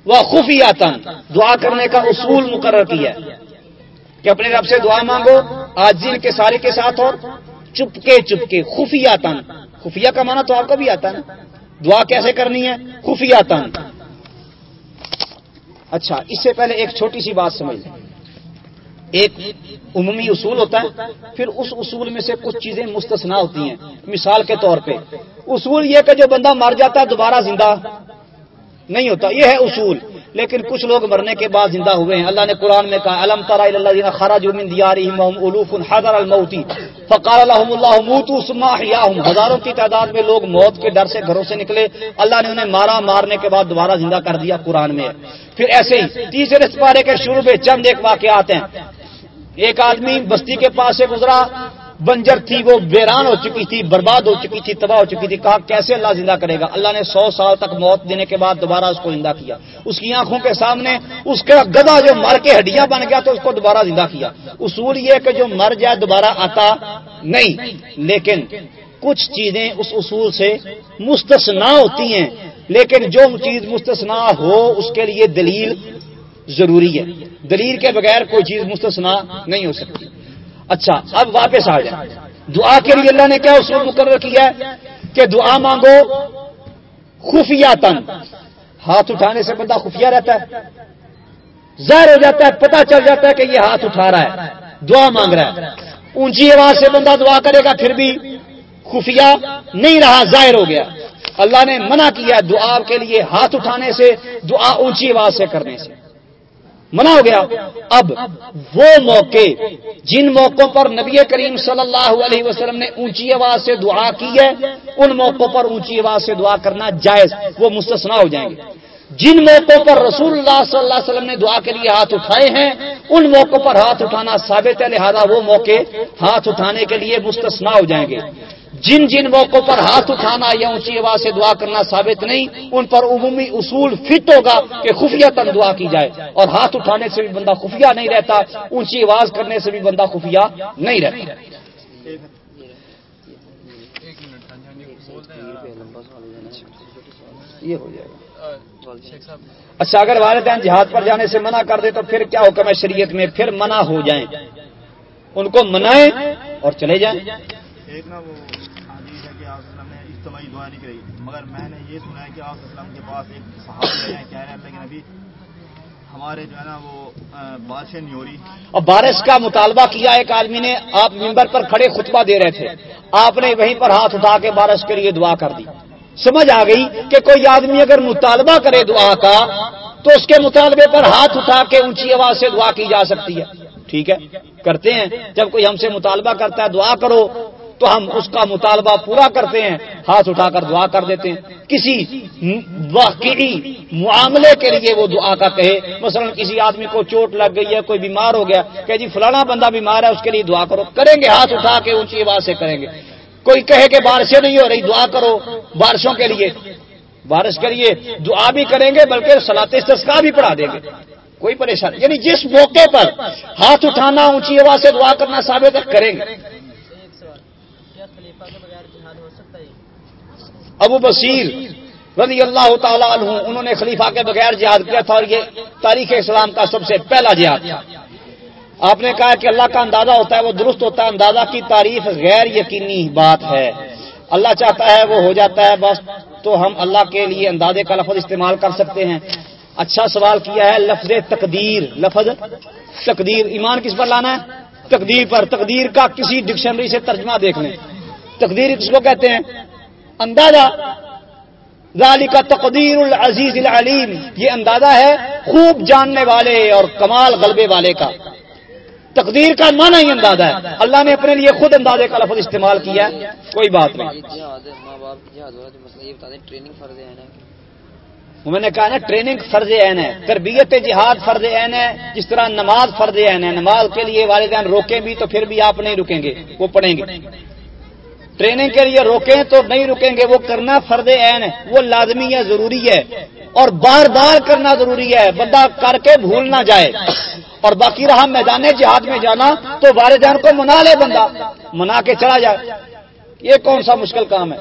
و خفیاتن دعا کرنے کا اصول مقرر کیا ہے۔ کہ اپنے رب سے دعا مانگو، آج کے سارے کے ساتھ اور چپکے چپکے خفیاتن خفیہ کا معنی تو آپ کو بھی آتا ہے نا۔ دعا کیسے کرنی ہے؟ خفیاتن اچھا اس سے پہلے ایک چھوٹی سی بات سمجھ لیں۔ ایک عمومی اصول ہوتا ہے، پھر اس اصول میں سے کچھ چیزیں مستثنا ہوتی ہیں۔ مثال کے طور پہ، اصول یہ کہ جو بندہ مر جاتا ہے دوبارہ زندہ نہیں ہوتا، یہ ہے اصول۔ لیکن کچھ لوگ مرنے کے بعد زندہ ہوئے ہیں۔ اللہ نے قرآن میں کہا علم ترا اللہ خراج من دیارہم الوف حذر الموت فقال لهم الله موتوا ثم احياهم ہزاروں کی تعداد میں لوگ موت کے ڈر سے گھروں سے نکلے۔ اللہ نے انہیں مارا، مارنے کے بعد دوبارہ زندہ کر دیا قرآن میں۔ پھر ایسے ہی تیسرے سپارے کے شروع میں چند ایک واقعات ہیں۔ ایک آدمی بستی کے پاس سے گزرا، بنجر تھی، وہ ویران ہو چکی تھی، برباد ہو چکی تھی، تباہ ہو چکی تھی، کہا، کیسے اللہ زندہ کرے گا؟ اللہ نے سو سال تک موت دینے کے بعد دوبارہ اس کو زندہ کیا۔ اس کی آنکھوں کے سامنے اس کا گدا جو مر کے ہڈیاں بن گیا تو اس کو دوبارہ زندہ کیا۔ اصول یہ کہ جو مر جائے دوبارہ آتا نہیں، لیکن کچھ چیزیں اس اصول سے مستثنا ہوتی ہیں، لیکن جو چیز مستثنا ہو، اس کے لیے دلیل ضروری ہے۔ دلیل کے بغیر کوئی چیز مستثنا نہیں ہو سکتی۔ اچھا اب واپس آ جائیں۔ دعا کے لیے اللہ نے کیا اصول مقرر کیا ہے؟ کہ دعا مانگو خفیہ تن ہاتھ اٹھانے سے بندہ خفیہ رہتا ہے۔ ظاہر ہو جاتا ہے، پتہ چل جاتا ہے کہ یہ ہاتھ اٹھا رہا ہے۔ دعا مانگ رہا ہے۔ اونچی آواز سے بندہ دعا کرے گا، پھر بھی خفیہ نہیں رہا، ظاہر ہو گیا۔ اللہ نے منع کیا دعا کے لیے ہاتھ اٹھانے سے، دعا اونچی آواز سے کرنے سے۔ منع ہو گیا۔ اب وہ موقع جن موقعوں پر نبی کریم صلی اللہ علیہ وسلم نے اونچی آواز سے دعا کی ہے، ان موقعوں پر اونچی آواز سے دعا کرنا جائز، وہ مستثنا ہو جائیں گے۔ جن موقعوں پر رسول اللہ صلی اللہ علیہ وسلم نے دعا کے لیے ہاتھ اٹھائے ہیں، ان موقعوں پر ہاتھ اٹھانا ثابت ہے، لہذا وہ موقع ہاتھ اٹھانے کے لیے مستثنا ہو جائیں گے۔ جن جن موقعوں پر ہاتھ اٹھانا یا اونچی آواز سے دعا کرنا ثابت نہیں، ان پر عمومی اصول فٹ ہوگا کہ خفیہ تن دعا کی جائے۔ اور ہاتھ اٹھانے سے بھی بندہ خفیہ نہیں رہتا، اونچی آواز کرنے سے بھی بندہ خفیہ نہیں رہتا۔ یہ ہو جائے گا۔ اچھا اگر والدین جہاد پر جانے سے منع کر دے تو پھر کیا حکم ہے شریعت میں؟ پھر منع ہو جائیں۔ ان کو منائیں اور چلے جائیں ایک نا وہ حدیث ہے کہ آپ وسلم دعا نہیں کری مگر میں نے یہ سنا ہے کہ آپ وسلم کے پاس ایک صحابی آئے ہیں، کہہ رہے ہیں، لیکن ابھی ہمارے جو ہے نا وہ بادشاہ نہیں ہو رہی۔ اور بارش کا مطالبہ کیا، ایک آدمی نے آپ ممبر پر کھڑے خطبہ دے رہے تھے۔ آپ نے وہیں پر ہاتھ اٹھا کے بارش کے لیے دعا کر دی۔ سمجھ آ گئی کہ کوئی آدمی اگر مطالبہ کرے دعا کا، تو اس کے مطالبے پر ہاتھ اٹھا کے اونچی آواز سے دعا کی جا سکتی ہے۔ ٹھیک ہے؟ کرتے ہیں۔ جب کوئی ہم سے مطالبہ کرتا ہے، دعا کرو۔ تو ہم اس کا مطالبہ پورا کرتے ہیں، ہاتھ اٹھا کر دعا کر دیتے ہیں۔ کسی واقعی معاملے کے لیے وہ دعا کا کہے۔ مثلا کسی آدمی کو چوٹ لگ گئی ہے، کوئی بیمار ہو گیا کہ جی فلانا بندہ بیمار ہے، اس کے لیے دعا کرو۔ کریں گے، ہاتھ اٹھا کے اونچی آواز سے کریں گے۔ کوئی کہے کہ بارشیں نہیں ہو رہی، دعا کرو بارشوں کے لیے۔ بارش کے لیے دعا بھی کریں گے، بلکہ سلاط استسکا بھی پڑھا دیں گے۔ کوئی پریشانی یعنی جس موقع پر ہاتھ اٹھانا، اونچی آواز سے دعا کرنا ثابت ہے، کریں گے۔ ابو بصیر رضی اللہ تعالیٰ عنہ، انہوں نے خلیفہ کے بغیر جہاد کیا تھا اور یہ تاریخ اسلام کا سب سے پہلا جہاد۔ آپ نے کہا کہ اللہ کا اندازہ ہوتا ہے، وہ درست ہوتا ہے۔ اندازہ کی تعریف غیر یقینی بات ہے۔ اللہ چاہتا ہے وہ ہو جاتا ہے، بس تو ہم اللہ کے لیے اندازے کا لفظ استعمال کر سکتے ہیں۔ اچھا سوال کیا ہے، لفظ تقدیر لفظ تقدیر، ایمان کس پر لانا ہے؟ تقدیر پر، تقدیر کا کسی ڈکشنری سے ترجمہ دیکھ لیں۔ تقدیر کس کو کہتے ہیں؟ اندازہ۔ ذالی کا تقدیر العزیز العلیم۔ یہ اندازہ ہے خوب جاننے والے اور کمال غلبے والے کا۔ تقدیر کا معنی ہی اندازہ ہے۔ اللہ نے اپنے لیے خود اندازے کا لفظ استعمال کیا ہے۔ کوئی بات نہیں۔ میں نے کہا نا، ٹریننگ فرض عین ہے، تربیت جہاد فرض عین ہے، جس طرح نماز فرض عین ہے، نماز کے لیے والدین روکیں بھی تو پھر بھی آپ نہیں رکیں گے، وہ پڑھیں گے۔ ٹریننگ کے لیے روکیں تو نہیں رکیں گے، وہ کرنا فرد عین ہے، وہ لازمی ہے ضروری ہے۔ اور بار بار کرنا ضروری ہے، بندہ کر کے بھول نہ جائے۔ اور باقی رہا میدان جہاد میں جانا تو والدین کو منا لے بندہ، منا کے چلا جائے۔ یہ کون سا مشکل کام ہے؟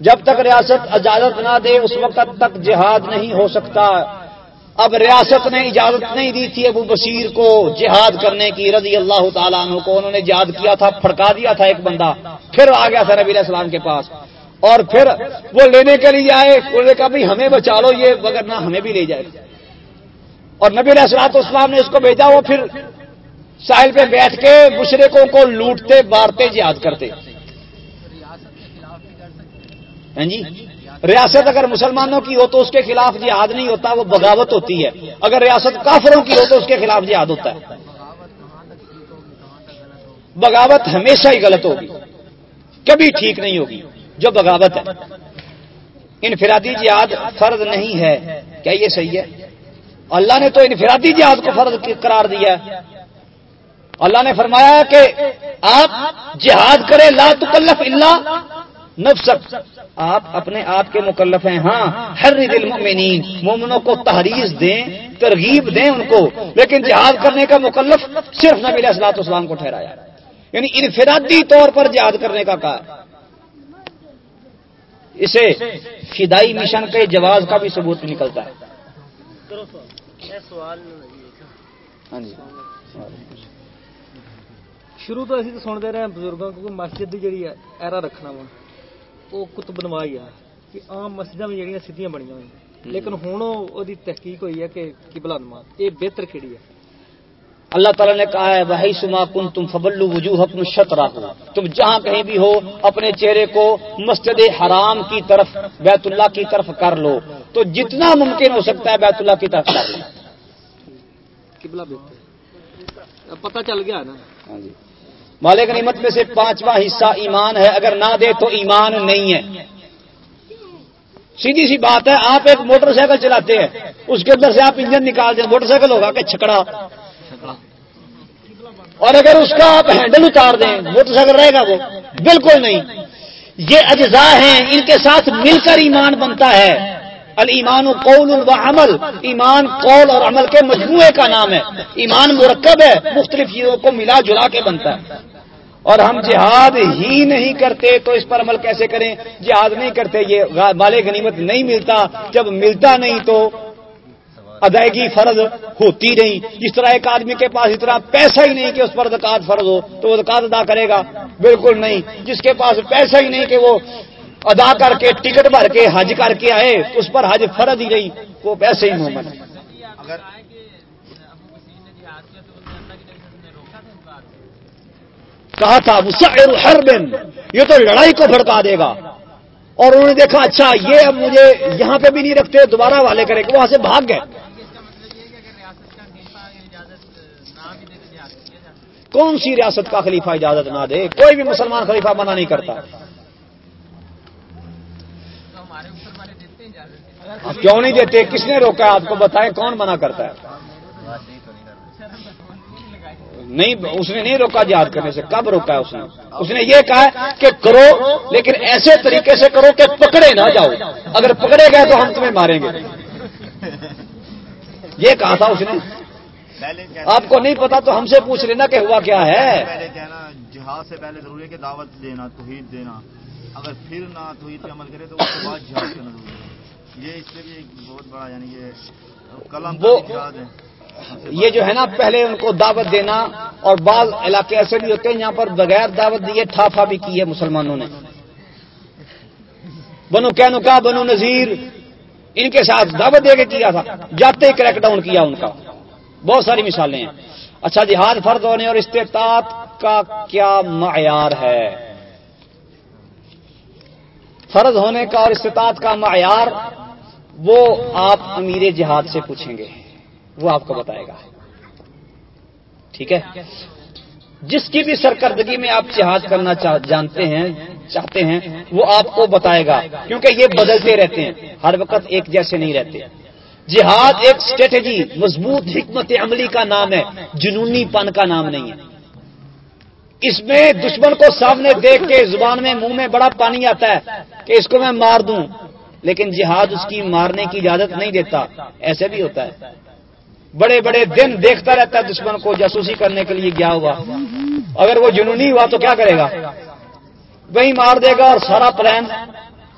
جب تک ریاست اجازت نہ دے، اس وقت تک جہاد نہیں ہو سکتا۔ اب ریاست نے اجازت نہیں دی تھی ابو بشیر کو جہاد کرنے کی، رضی اللہ تعالیٰ عنہ کو انہوں نے جہاد کیا تھا، پھڑکا دیا تھا ایک بندہ، پھر آ گیا تھا نبی علیہ السلام کے پاس۔ اور پھر وہ لینے کے لیے آئے، انہوں نے کہا بھائی ہمیں بچا لو یہ بغیر نہ ہمیں بھی لے جائے۔ اور نبی علیہ السلام اسلام نے اس کو بھیجا، وہ پھر ساحل پہ بیٹھ کے مشرقوں کو لوٹتے بارتے جہاد کرتے۔ ہیں جی؟ ریاست اگر مسلمانوں کی ہو تو اس کے خلاف جہاد نہیں ہوتا، وہ بغاوت ہوتی ہے۔ اگر ریاست کافروں کی ہو تو اس کے خلاف جہاد ہوتا ہے۔ بغاوت ہمیشہ ہی غلط ہوگی۔ کبھی ٹھیک نہیں ہوگی، جو بغاوت ہے۔ انفرادی جہاد فرض نہیں ہے۔ کیا یہ صحیح ہے؟ اللہ نے تو انفرادی جہاد کو فرض قرار دیا ہے۔ اللہ نے فرمایا کہ آپ جہاد کریں، لا تکلف اللہ نفسک، آپ اپنے آپ کے مکلف ہیں۔ ہاں ہر دل مومنین مومنوں کو تحریر دیں، ترغیب دیں ان کو، لیکن جہاد کرنے کا مکلف صرف نبی علیہ السلاط اسلام کو ٹھہرایا۔ یعنی انفرادی طور پر جہاد کرنے کا کہا اسے فدائی مشن کے جواز کا بھی ثبوت نکلتا ہے۔ ہاں جی۔ شروع تو اسی تو سنتے رہے ہیں بزرگوں کو مسجد کی جڑی ہے، ایرا رکھنا وا۔ وہ کتب نوائی ہے کہ عام مسجداں بھی جڑیاں سیدھیاں بنیاں ہوئی لیکن ہوں وہ تحقیق ہوئی ہے کہ قبلہ نماز یہ بہتر کیڑی ہے اللہ تعالیٰ نے کہا ہے بھائی سما کن تم فبلو وجوہ اپنے شط تم جہاں کہیں بھی ہو اپنے چہرے کو مسجد حرام کی طرف بیت اللہ کی طرف کر لو تو جتنا ممکن ہو سکتا ہے بیت اللہ کی طرف کر لو قبلہ بہتر پتہ چل گیا نا ہاں جی مالک نعمت میں سے پانچواں حصہ ایمان ہے۔ اگر نہ دے تو ایمان نہیں ہے۔ سیدھی سی بات ہے، آپ ایک موٹر سائیکل چلاتے ہیں، اس کے اندر سے آپ انجن نکال دیں، موٹر سائیکل ہوگا کہ چھکڑا۔ اور اگر اس کا آپ ہینڈل اتار دیں، موٹر سائیکل رہے گا وہ؟ بالکل نہیں۔ یہ اجزاء ہیں، ان کے ساتھ مل کر ایمان بنتا ہے۔ المان قول و عمل، ایمان قول اور عمل کے مجموعے کا نام ہے۔ ایمان مرکب ہے، مختلف چیزوں کو ملا جلا کے بنتا ہے۔ اور ہم جہاد ہی نہیں کرتے، تو اس پر عمل کیسے کریں؟ جہاد نہیں کرتے، یہ مال غنیمت نہیں ملتا۔ جب ملتا نہیں تو ادائیگی فرض ہوتی نہیں۔ جس طرح ایک آدمی کے پاس اتنا پیسہ ہی نہیں کہ اس پر زکات فرض ہو، تو وہ زکات ادا کرے گا؟ بالکل نہیں۔ جس کے پاس پیسہ ہی نہیں کہ وہ ادا کر کے، ٹکٹ بھر کے، حج کر کے آئے، اس پر حج فرض ہی نہیں۔ وہ پیسے ہی محمد کہا تھا ہر دن یہ تو لڑائی کو بھڑکا دے گا۔ اور انہوں نے دیکھا اچھا یہ اب مجھے یہاں پہ بھی نہیں رکھتے، دوبارہ والے کرے کہ وہاں سے بھاگ گئے۔ کون سی ریاست کا خلیفہ اجازت نہ دے؟ کوئی بھی مسلمان خلیفہ منع نہیں کرتا۔ کیوں نہیں دیتے؟ کس نے روکا؟ آپ کو بتائیں کون منع کرتا ہے؟ نہیں اس نے نہیں روکا جہاد کرنے سے کب روکا ہے اس نے؟ اس نے یہ کہا کہ کرو لیکن ایسے طریقے سے کرو کہ پکڑے نہ جاؤ۔ اگر پکڑے گئے تو ہم تمہیں ماریں گے۔ یہ کہا تھا اس نے۔ آپ کو نہیں پتا تو ہم سے پوچھ لینا کہ ہوا کیا ہے۔ جہاد سے پہلے ضروری ہے کہ دعوت دینا توحید دینا۔ اگر پھر نہ توحید پہ عمل کرے تو اس کے بعد جہاد کرنا ضروری ہے۔ یہ اس سے بھی ایک بہت بڑا یعنی کہ کلم وہ یہ جو ہے نا، پہلے ان کو دعوت دینا اور بعض علاقے ایسے بھی ہوتے ہیں یہاں پر بغیر دعوت دیے ٹھافا بھی کی ہے مسلمانوں نے۔ بنو کینو کا بنو نذیر، ان کے ساتھ دعوت دے کے کیا تھا۔ جاتے ہی کریک ڈاؤن کیا ان کا۔ بہت ساری مثالیں ہیں۔ اچھا جی، جہاد فرد ہونے اور استطاعت کا کیا معیار ہے؟ فرض ہونے کا اور استطاعت کا معیار وہ آپ امیر جہاد سے پوچھیں گے۔ وہ آپ کو بتائے گا۔ ٹھیک ہے؟ جس کی بھی سرکردگی میں آپ جہاد کرنا جانتے ہیں، چاہتے ہیں، وہ آپ کو بتائے گا۔ کیونکہ یہ بدلتے رہتے ہیں۔ ہر وقت ایک جیسے نہیں رہتے۔ جہاد ایک اسٹریٹجی مضبوط حکمت عملی کا نام ہے۔ جنونی پن کا نام نہیں ہے۔ اس میں دشمن کو سامنے دیکھ کے زبان میں، منہ میں بڑا پانی آتا ہے کہ اس کو میں مار دوں۔ لیکن جہاد اس کی مارنے کی اجازت نہیں دیتا۔ ایسے بھی ہوتا ہے۔ بڑے بڑے دن دیکھتا رہتا ہے دشمن کو جاسوسی کرنے کے لیے گیا ہوا۔ اگر وہ جنونی ہوا تو کیا کرے گا؟ وہی مار دے گا اور سارا پلان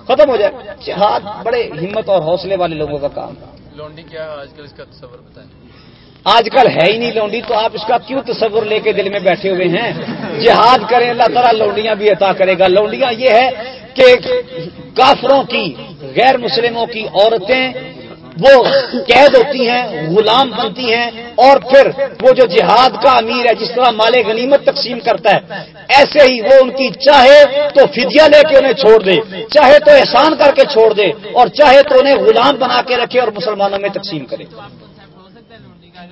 ختم ہو جائے۔ جہاد بڑے ہمت اور حوصلے والے لوگوں کا کام۔ لونڈی کیا آج کل اس کا تصور بتائیں؟ آج کل ہے ہی نہیں لونڈی تو آپ اس کا کیوں تصور لے کے دل میں بیٹھے ہوئے ہیں؟ جہاد کریں اللہ تعالیٰ لونڈیاں بھی عطا کرے گا۔ لونڈیاں یہ ہے کہ کافروں کی غیر مسلموں کی عورتیں وہ قید ہوتی ہیں غلام بنتی ہیں اور پھر وہ جو جہاد کا امیر ہے جس طرح مال غنیمت تقسیم کرتا ہے ایسے ہی وہ ان کی چاہے تو فدیہ لے کے انہیں چھوڑ دے چاہے تو احسان کر کے چھوڑ دے اور چاہے تو انہیں غلام بنا کے رکھے اور مسلمانوں میں تقسیم کرے۔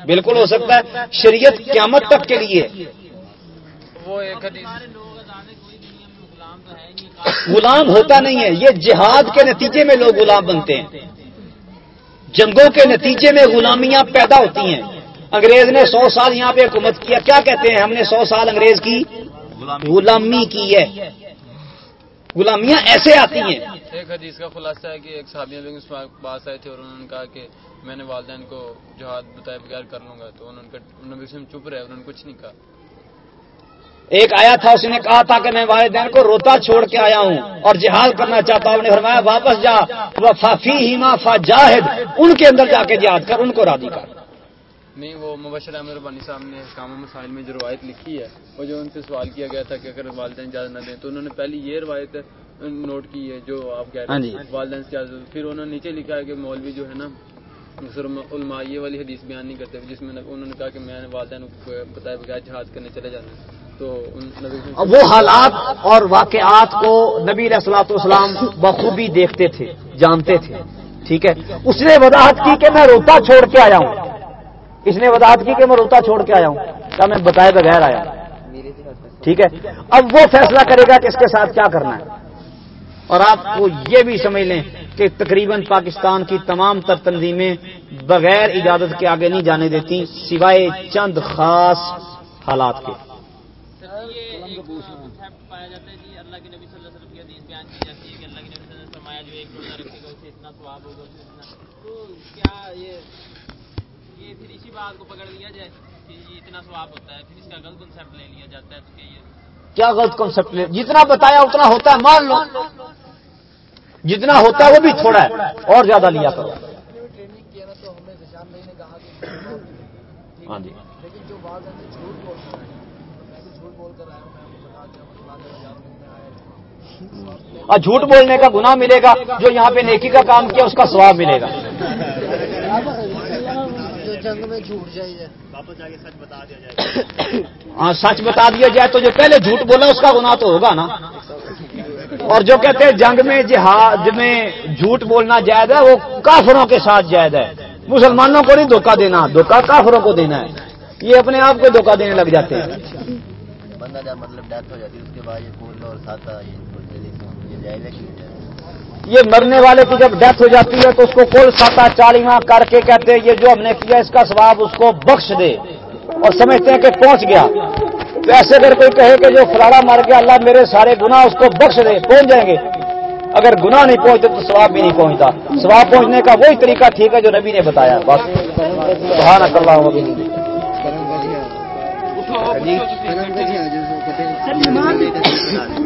بالکل ہو سکتا ہے شریعت قیامت تک کے لیے۔ غلام ہوتا نہیں ہے یہ جہاد کے نتیجے میں لوگ غلام بنتے ہیں۔ جنگوں کے نتیجے میں غلامیاں پیدا ہوتی ہیں۔ انگریز نے سو سال یہاں پہ حکومت کیا۔ کیا کہتے ہیں ہم نے سو سال انگریز کی؟ غلامی کی ہے۔ غلامیاں ایسے آتی ہیں۔ ایک حدیث کا خلاصہ ہے کہ ایک صحابیہ بھی اس پاس آئے تھے اور انہوں نے کہا کہ میں نے والدین کو جہاد بتائے بغیر کر لوں گا۔ تو انہوں نے چپ رہے انہوں نے کچھ نہیں کہا۔ ایک آیا تھا اس نے کہا تھا کہ میں والدین کو روتا چھوڑ کے آیا ہوں اور جہاد کرنا چاہتا ہوں۔ نے فرمایا واپس جا۔ فافی ہیما فا جاہد ان کے اندر جا کے جہاد کر ان کو راضی کر۔ نہیں وہ مبشر احمد ربانی صاحب نے کام مسائل میں جو روایت لکھی ہے وہ جو ان سے سوال کیا گیا تھا کہ اگر والدین اجازت نہ دیں تو انہوں نے پہلی یہ روایت نوٹ کی ہے جو آپ کہہ رہے ہاں ہیں جی۔ والدین سے اجازت پھر انہوں نے نیچے لکھا ہے کہ مولوی جو ہے نا علماء یہ والی حدیث بیان نہیں کرتے جس میں انہوں نے کہا کہ میں والدین کو بتائے بغیر جہاد کرنے چلے جانا ہے تو وہ حالات اور واقعات کو نبی علیہ السلاۃ والسلام بخوبی دیکھتے تھے، جانتے تھے، ٹھیک ہے؟ اس نے وضاحت کی کہ میں روتا چھوڑ کے آیا ہوں۔ اس نے وضاحت کی کہ میں روتا چھوڑ کے آیا ہوں۔ کیا میں بتائے بغیر آیا؟ ٹھیک ہے؟ اب وہ فیصلہ کرے گا کہ اس کے ساتھ کیا کرنا ہے۔ اور آپ کو یہ بھی سمجھ لیں کہ تقریباً پاکستان کی تمام تر تنظیمیں بغیر اجازت کے آگے نہیں جانے دیتی سوائے چند خاص حالات کے۔ پایا جاتا ہے کہ اللہ کے نبی صلی اللہ علیہ وسلم کی حدیث بیان کی جاتی ہے کہ اللہ کے نبی صلی اللہ علیہ وسلم نے فرمایا جو ایک روزہ رکھے گا اسے اتنا ثواب ہوگا اسے اتنا۔ تو کیا یہ یہ پھر اسی بات کو پکڑ لیا جائے کہ یہ اتنا ثواب ہوتا ہے؟ پھر اس کا غلط کنسپٹ لے لیا جاتا ہے تو کہ یہ کیا غلط کنسپٹ لے جتنا بتایا اتنا ہوتا ہے مان لو۔ جتنا ہوتا ہے وہ بھی تھوڑا ہے اور زیادہ لیا کرو۔ ٹریننگ کیا نا تو بھائی نے کہا کہ ہاں جی۔ لیکن جو ایسے جھوٹ بولتے ہیں میں بھی جھوٹ بول کر آیا ہوں میں بتا دیا مسئلہ میرا یاد نہیں آیا اور جھوٹ بولنے کا گناہ ملے گا، جو یہاں پہ نیکی کا کام کیا، اس کا ثواب ملے گا۔ ہاں سچ بتا دیا جائے تو جو پہلے جھوٹ بولا، اس کا گناہ تو ہوگا نا۔ اور جو کہتے ہیں، جنگ میں جہاد میں جھوٹ بولنا جائز ہے، وہ کافروں کے ساتھ جائز ہے۔ مسلمانوں کو نہیں دھوکہ دینا، دھوکہ کافروں کو دینا ہے۔ یہ اپنے آپ کو دھوکہ دینے لگ جاتے ہیں۔ بندہ جب مطلب ڈیتھ ہو جاتی ہے، اس کے بعد یہ کول اور ساتھ یہ مرنے والے کی جب ڈیتھ ہو جاتی ہے تو اس کو کل ساتا چالیواں کر کے کہتے ہیں، یہ جو ہم نے کیا، اس کا ثواب اس کو بخش دے۔ اور سمجھتے ہیں کہ پہنچ گیا۔ تو ایسے اگر کوئی کہے کہ جو فلاڑا مر گیا، اللہ میرے سارے گناہ اس کو بخش دے، پہنچ جائیں گے۔ اگر گناہ نہیں پہنچتے تو ثواب بھی نہیں پہنچتا۔ ثواب پہنچنے کا وہی طریقہ ٹھیک ہے جو نبی نے بتایا۔ بس۔ سبحانک اللہم و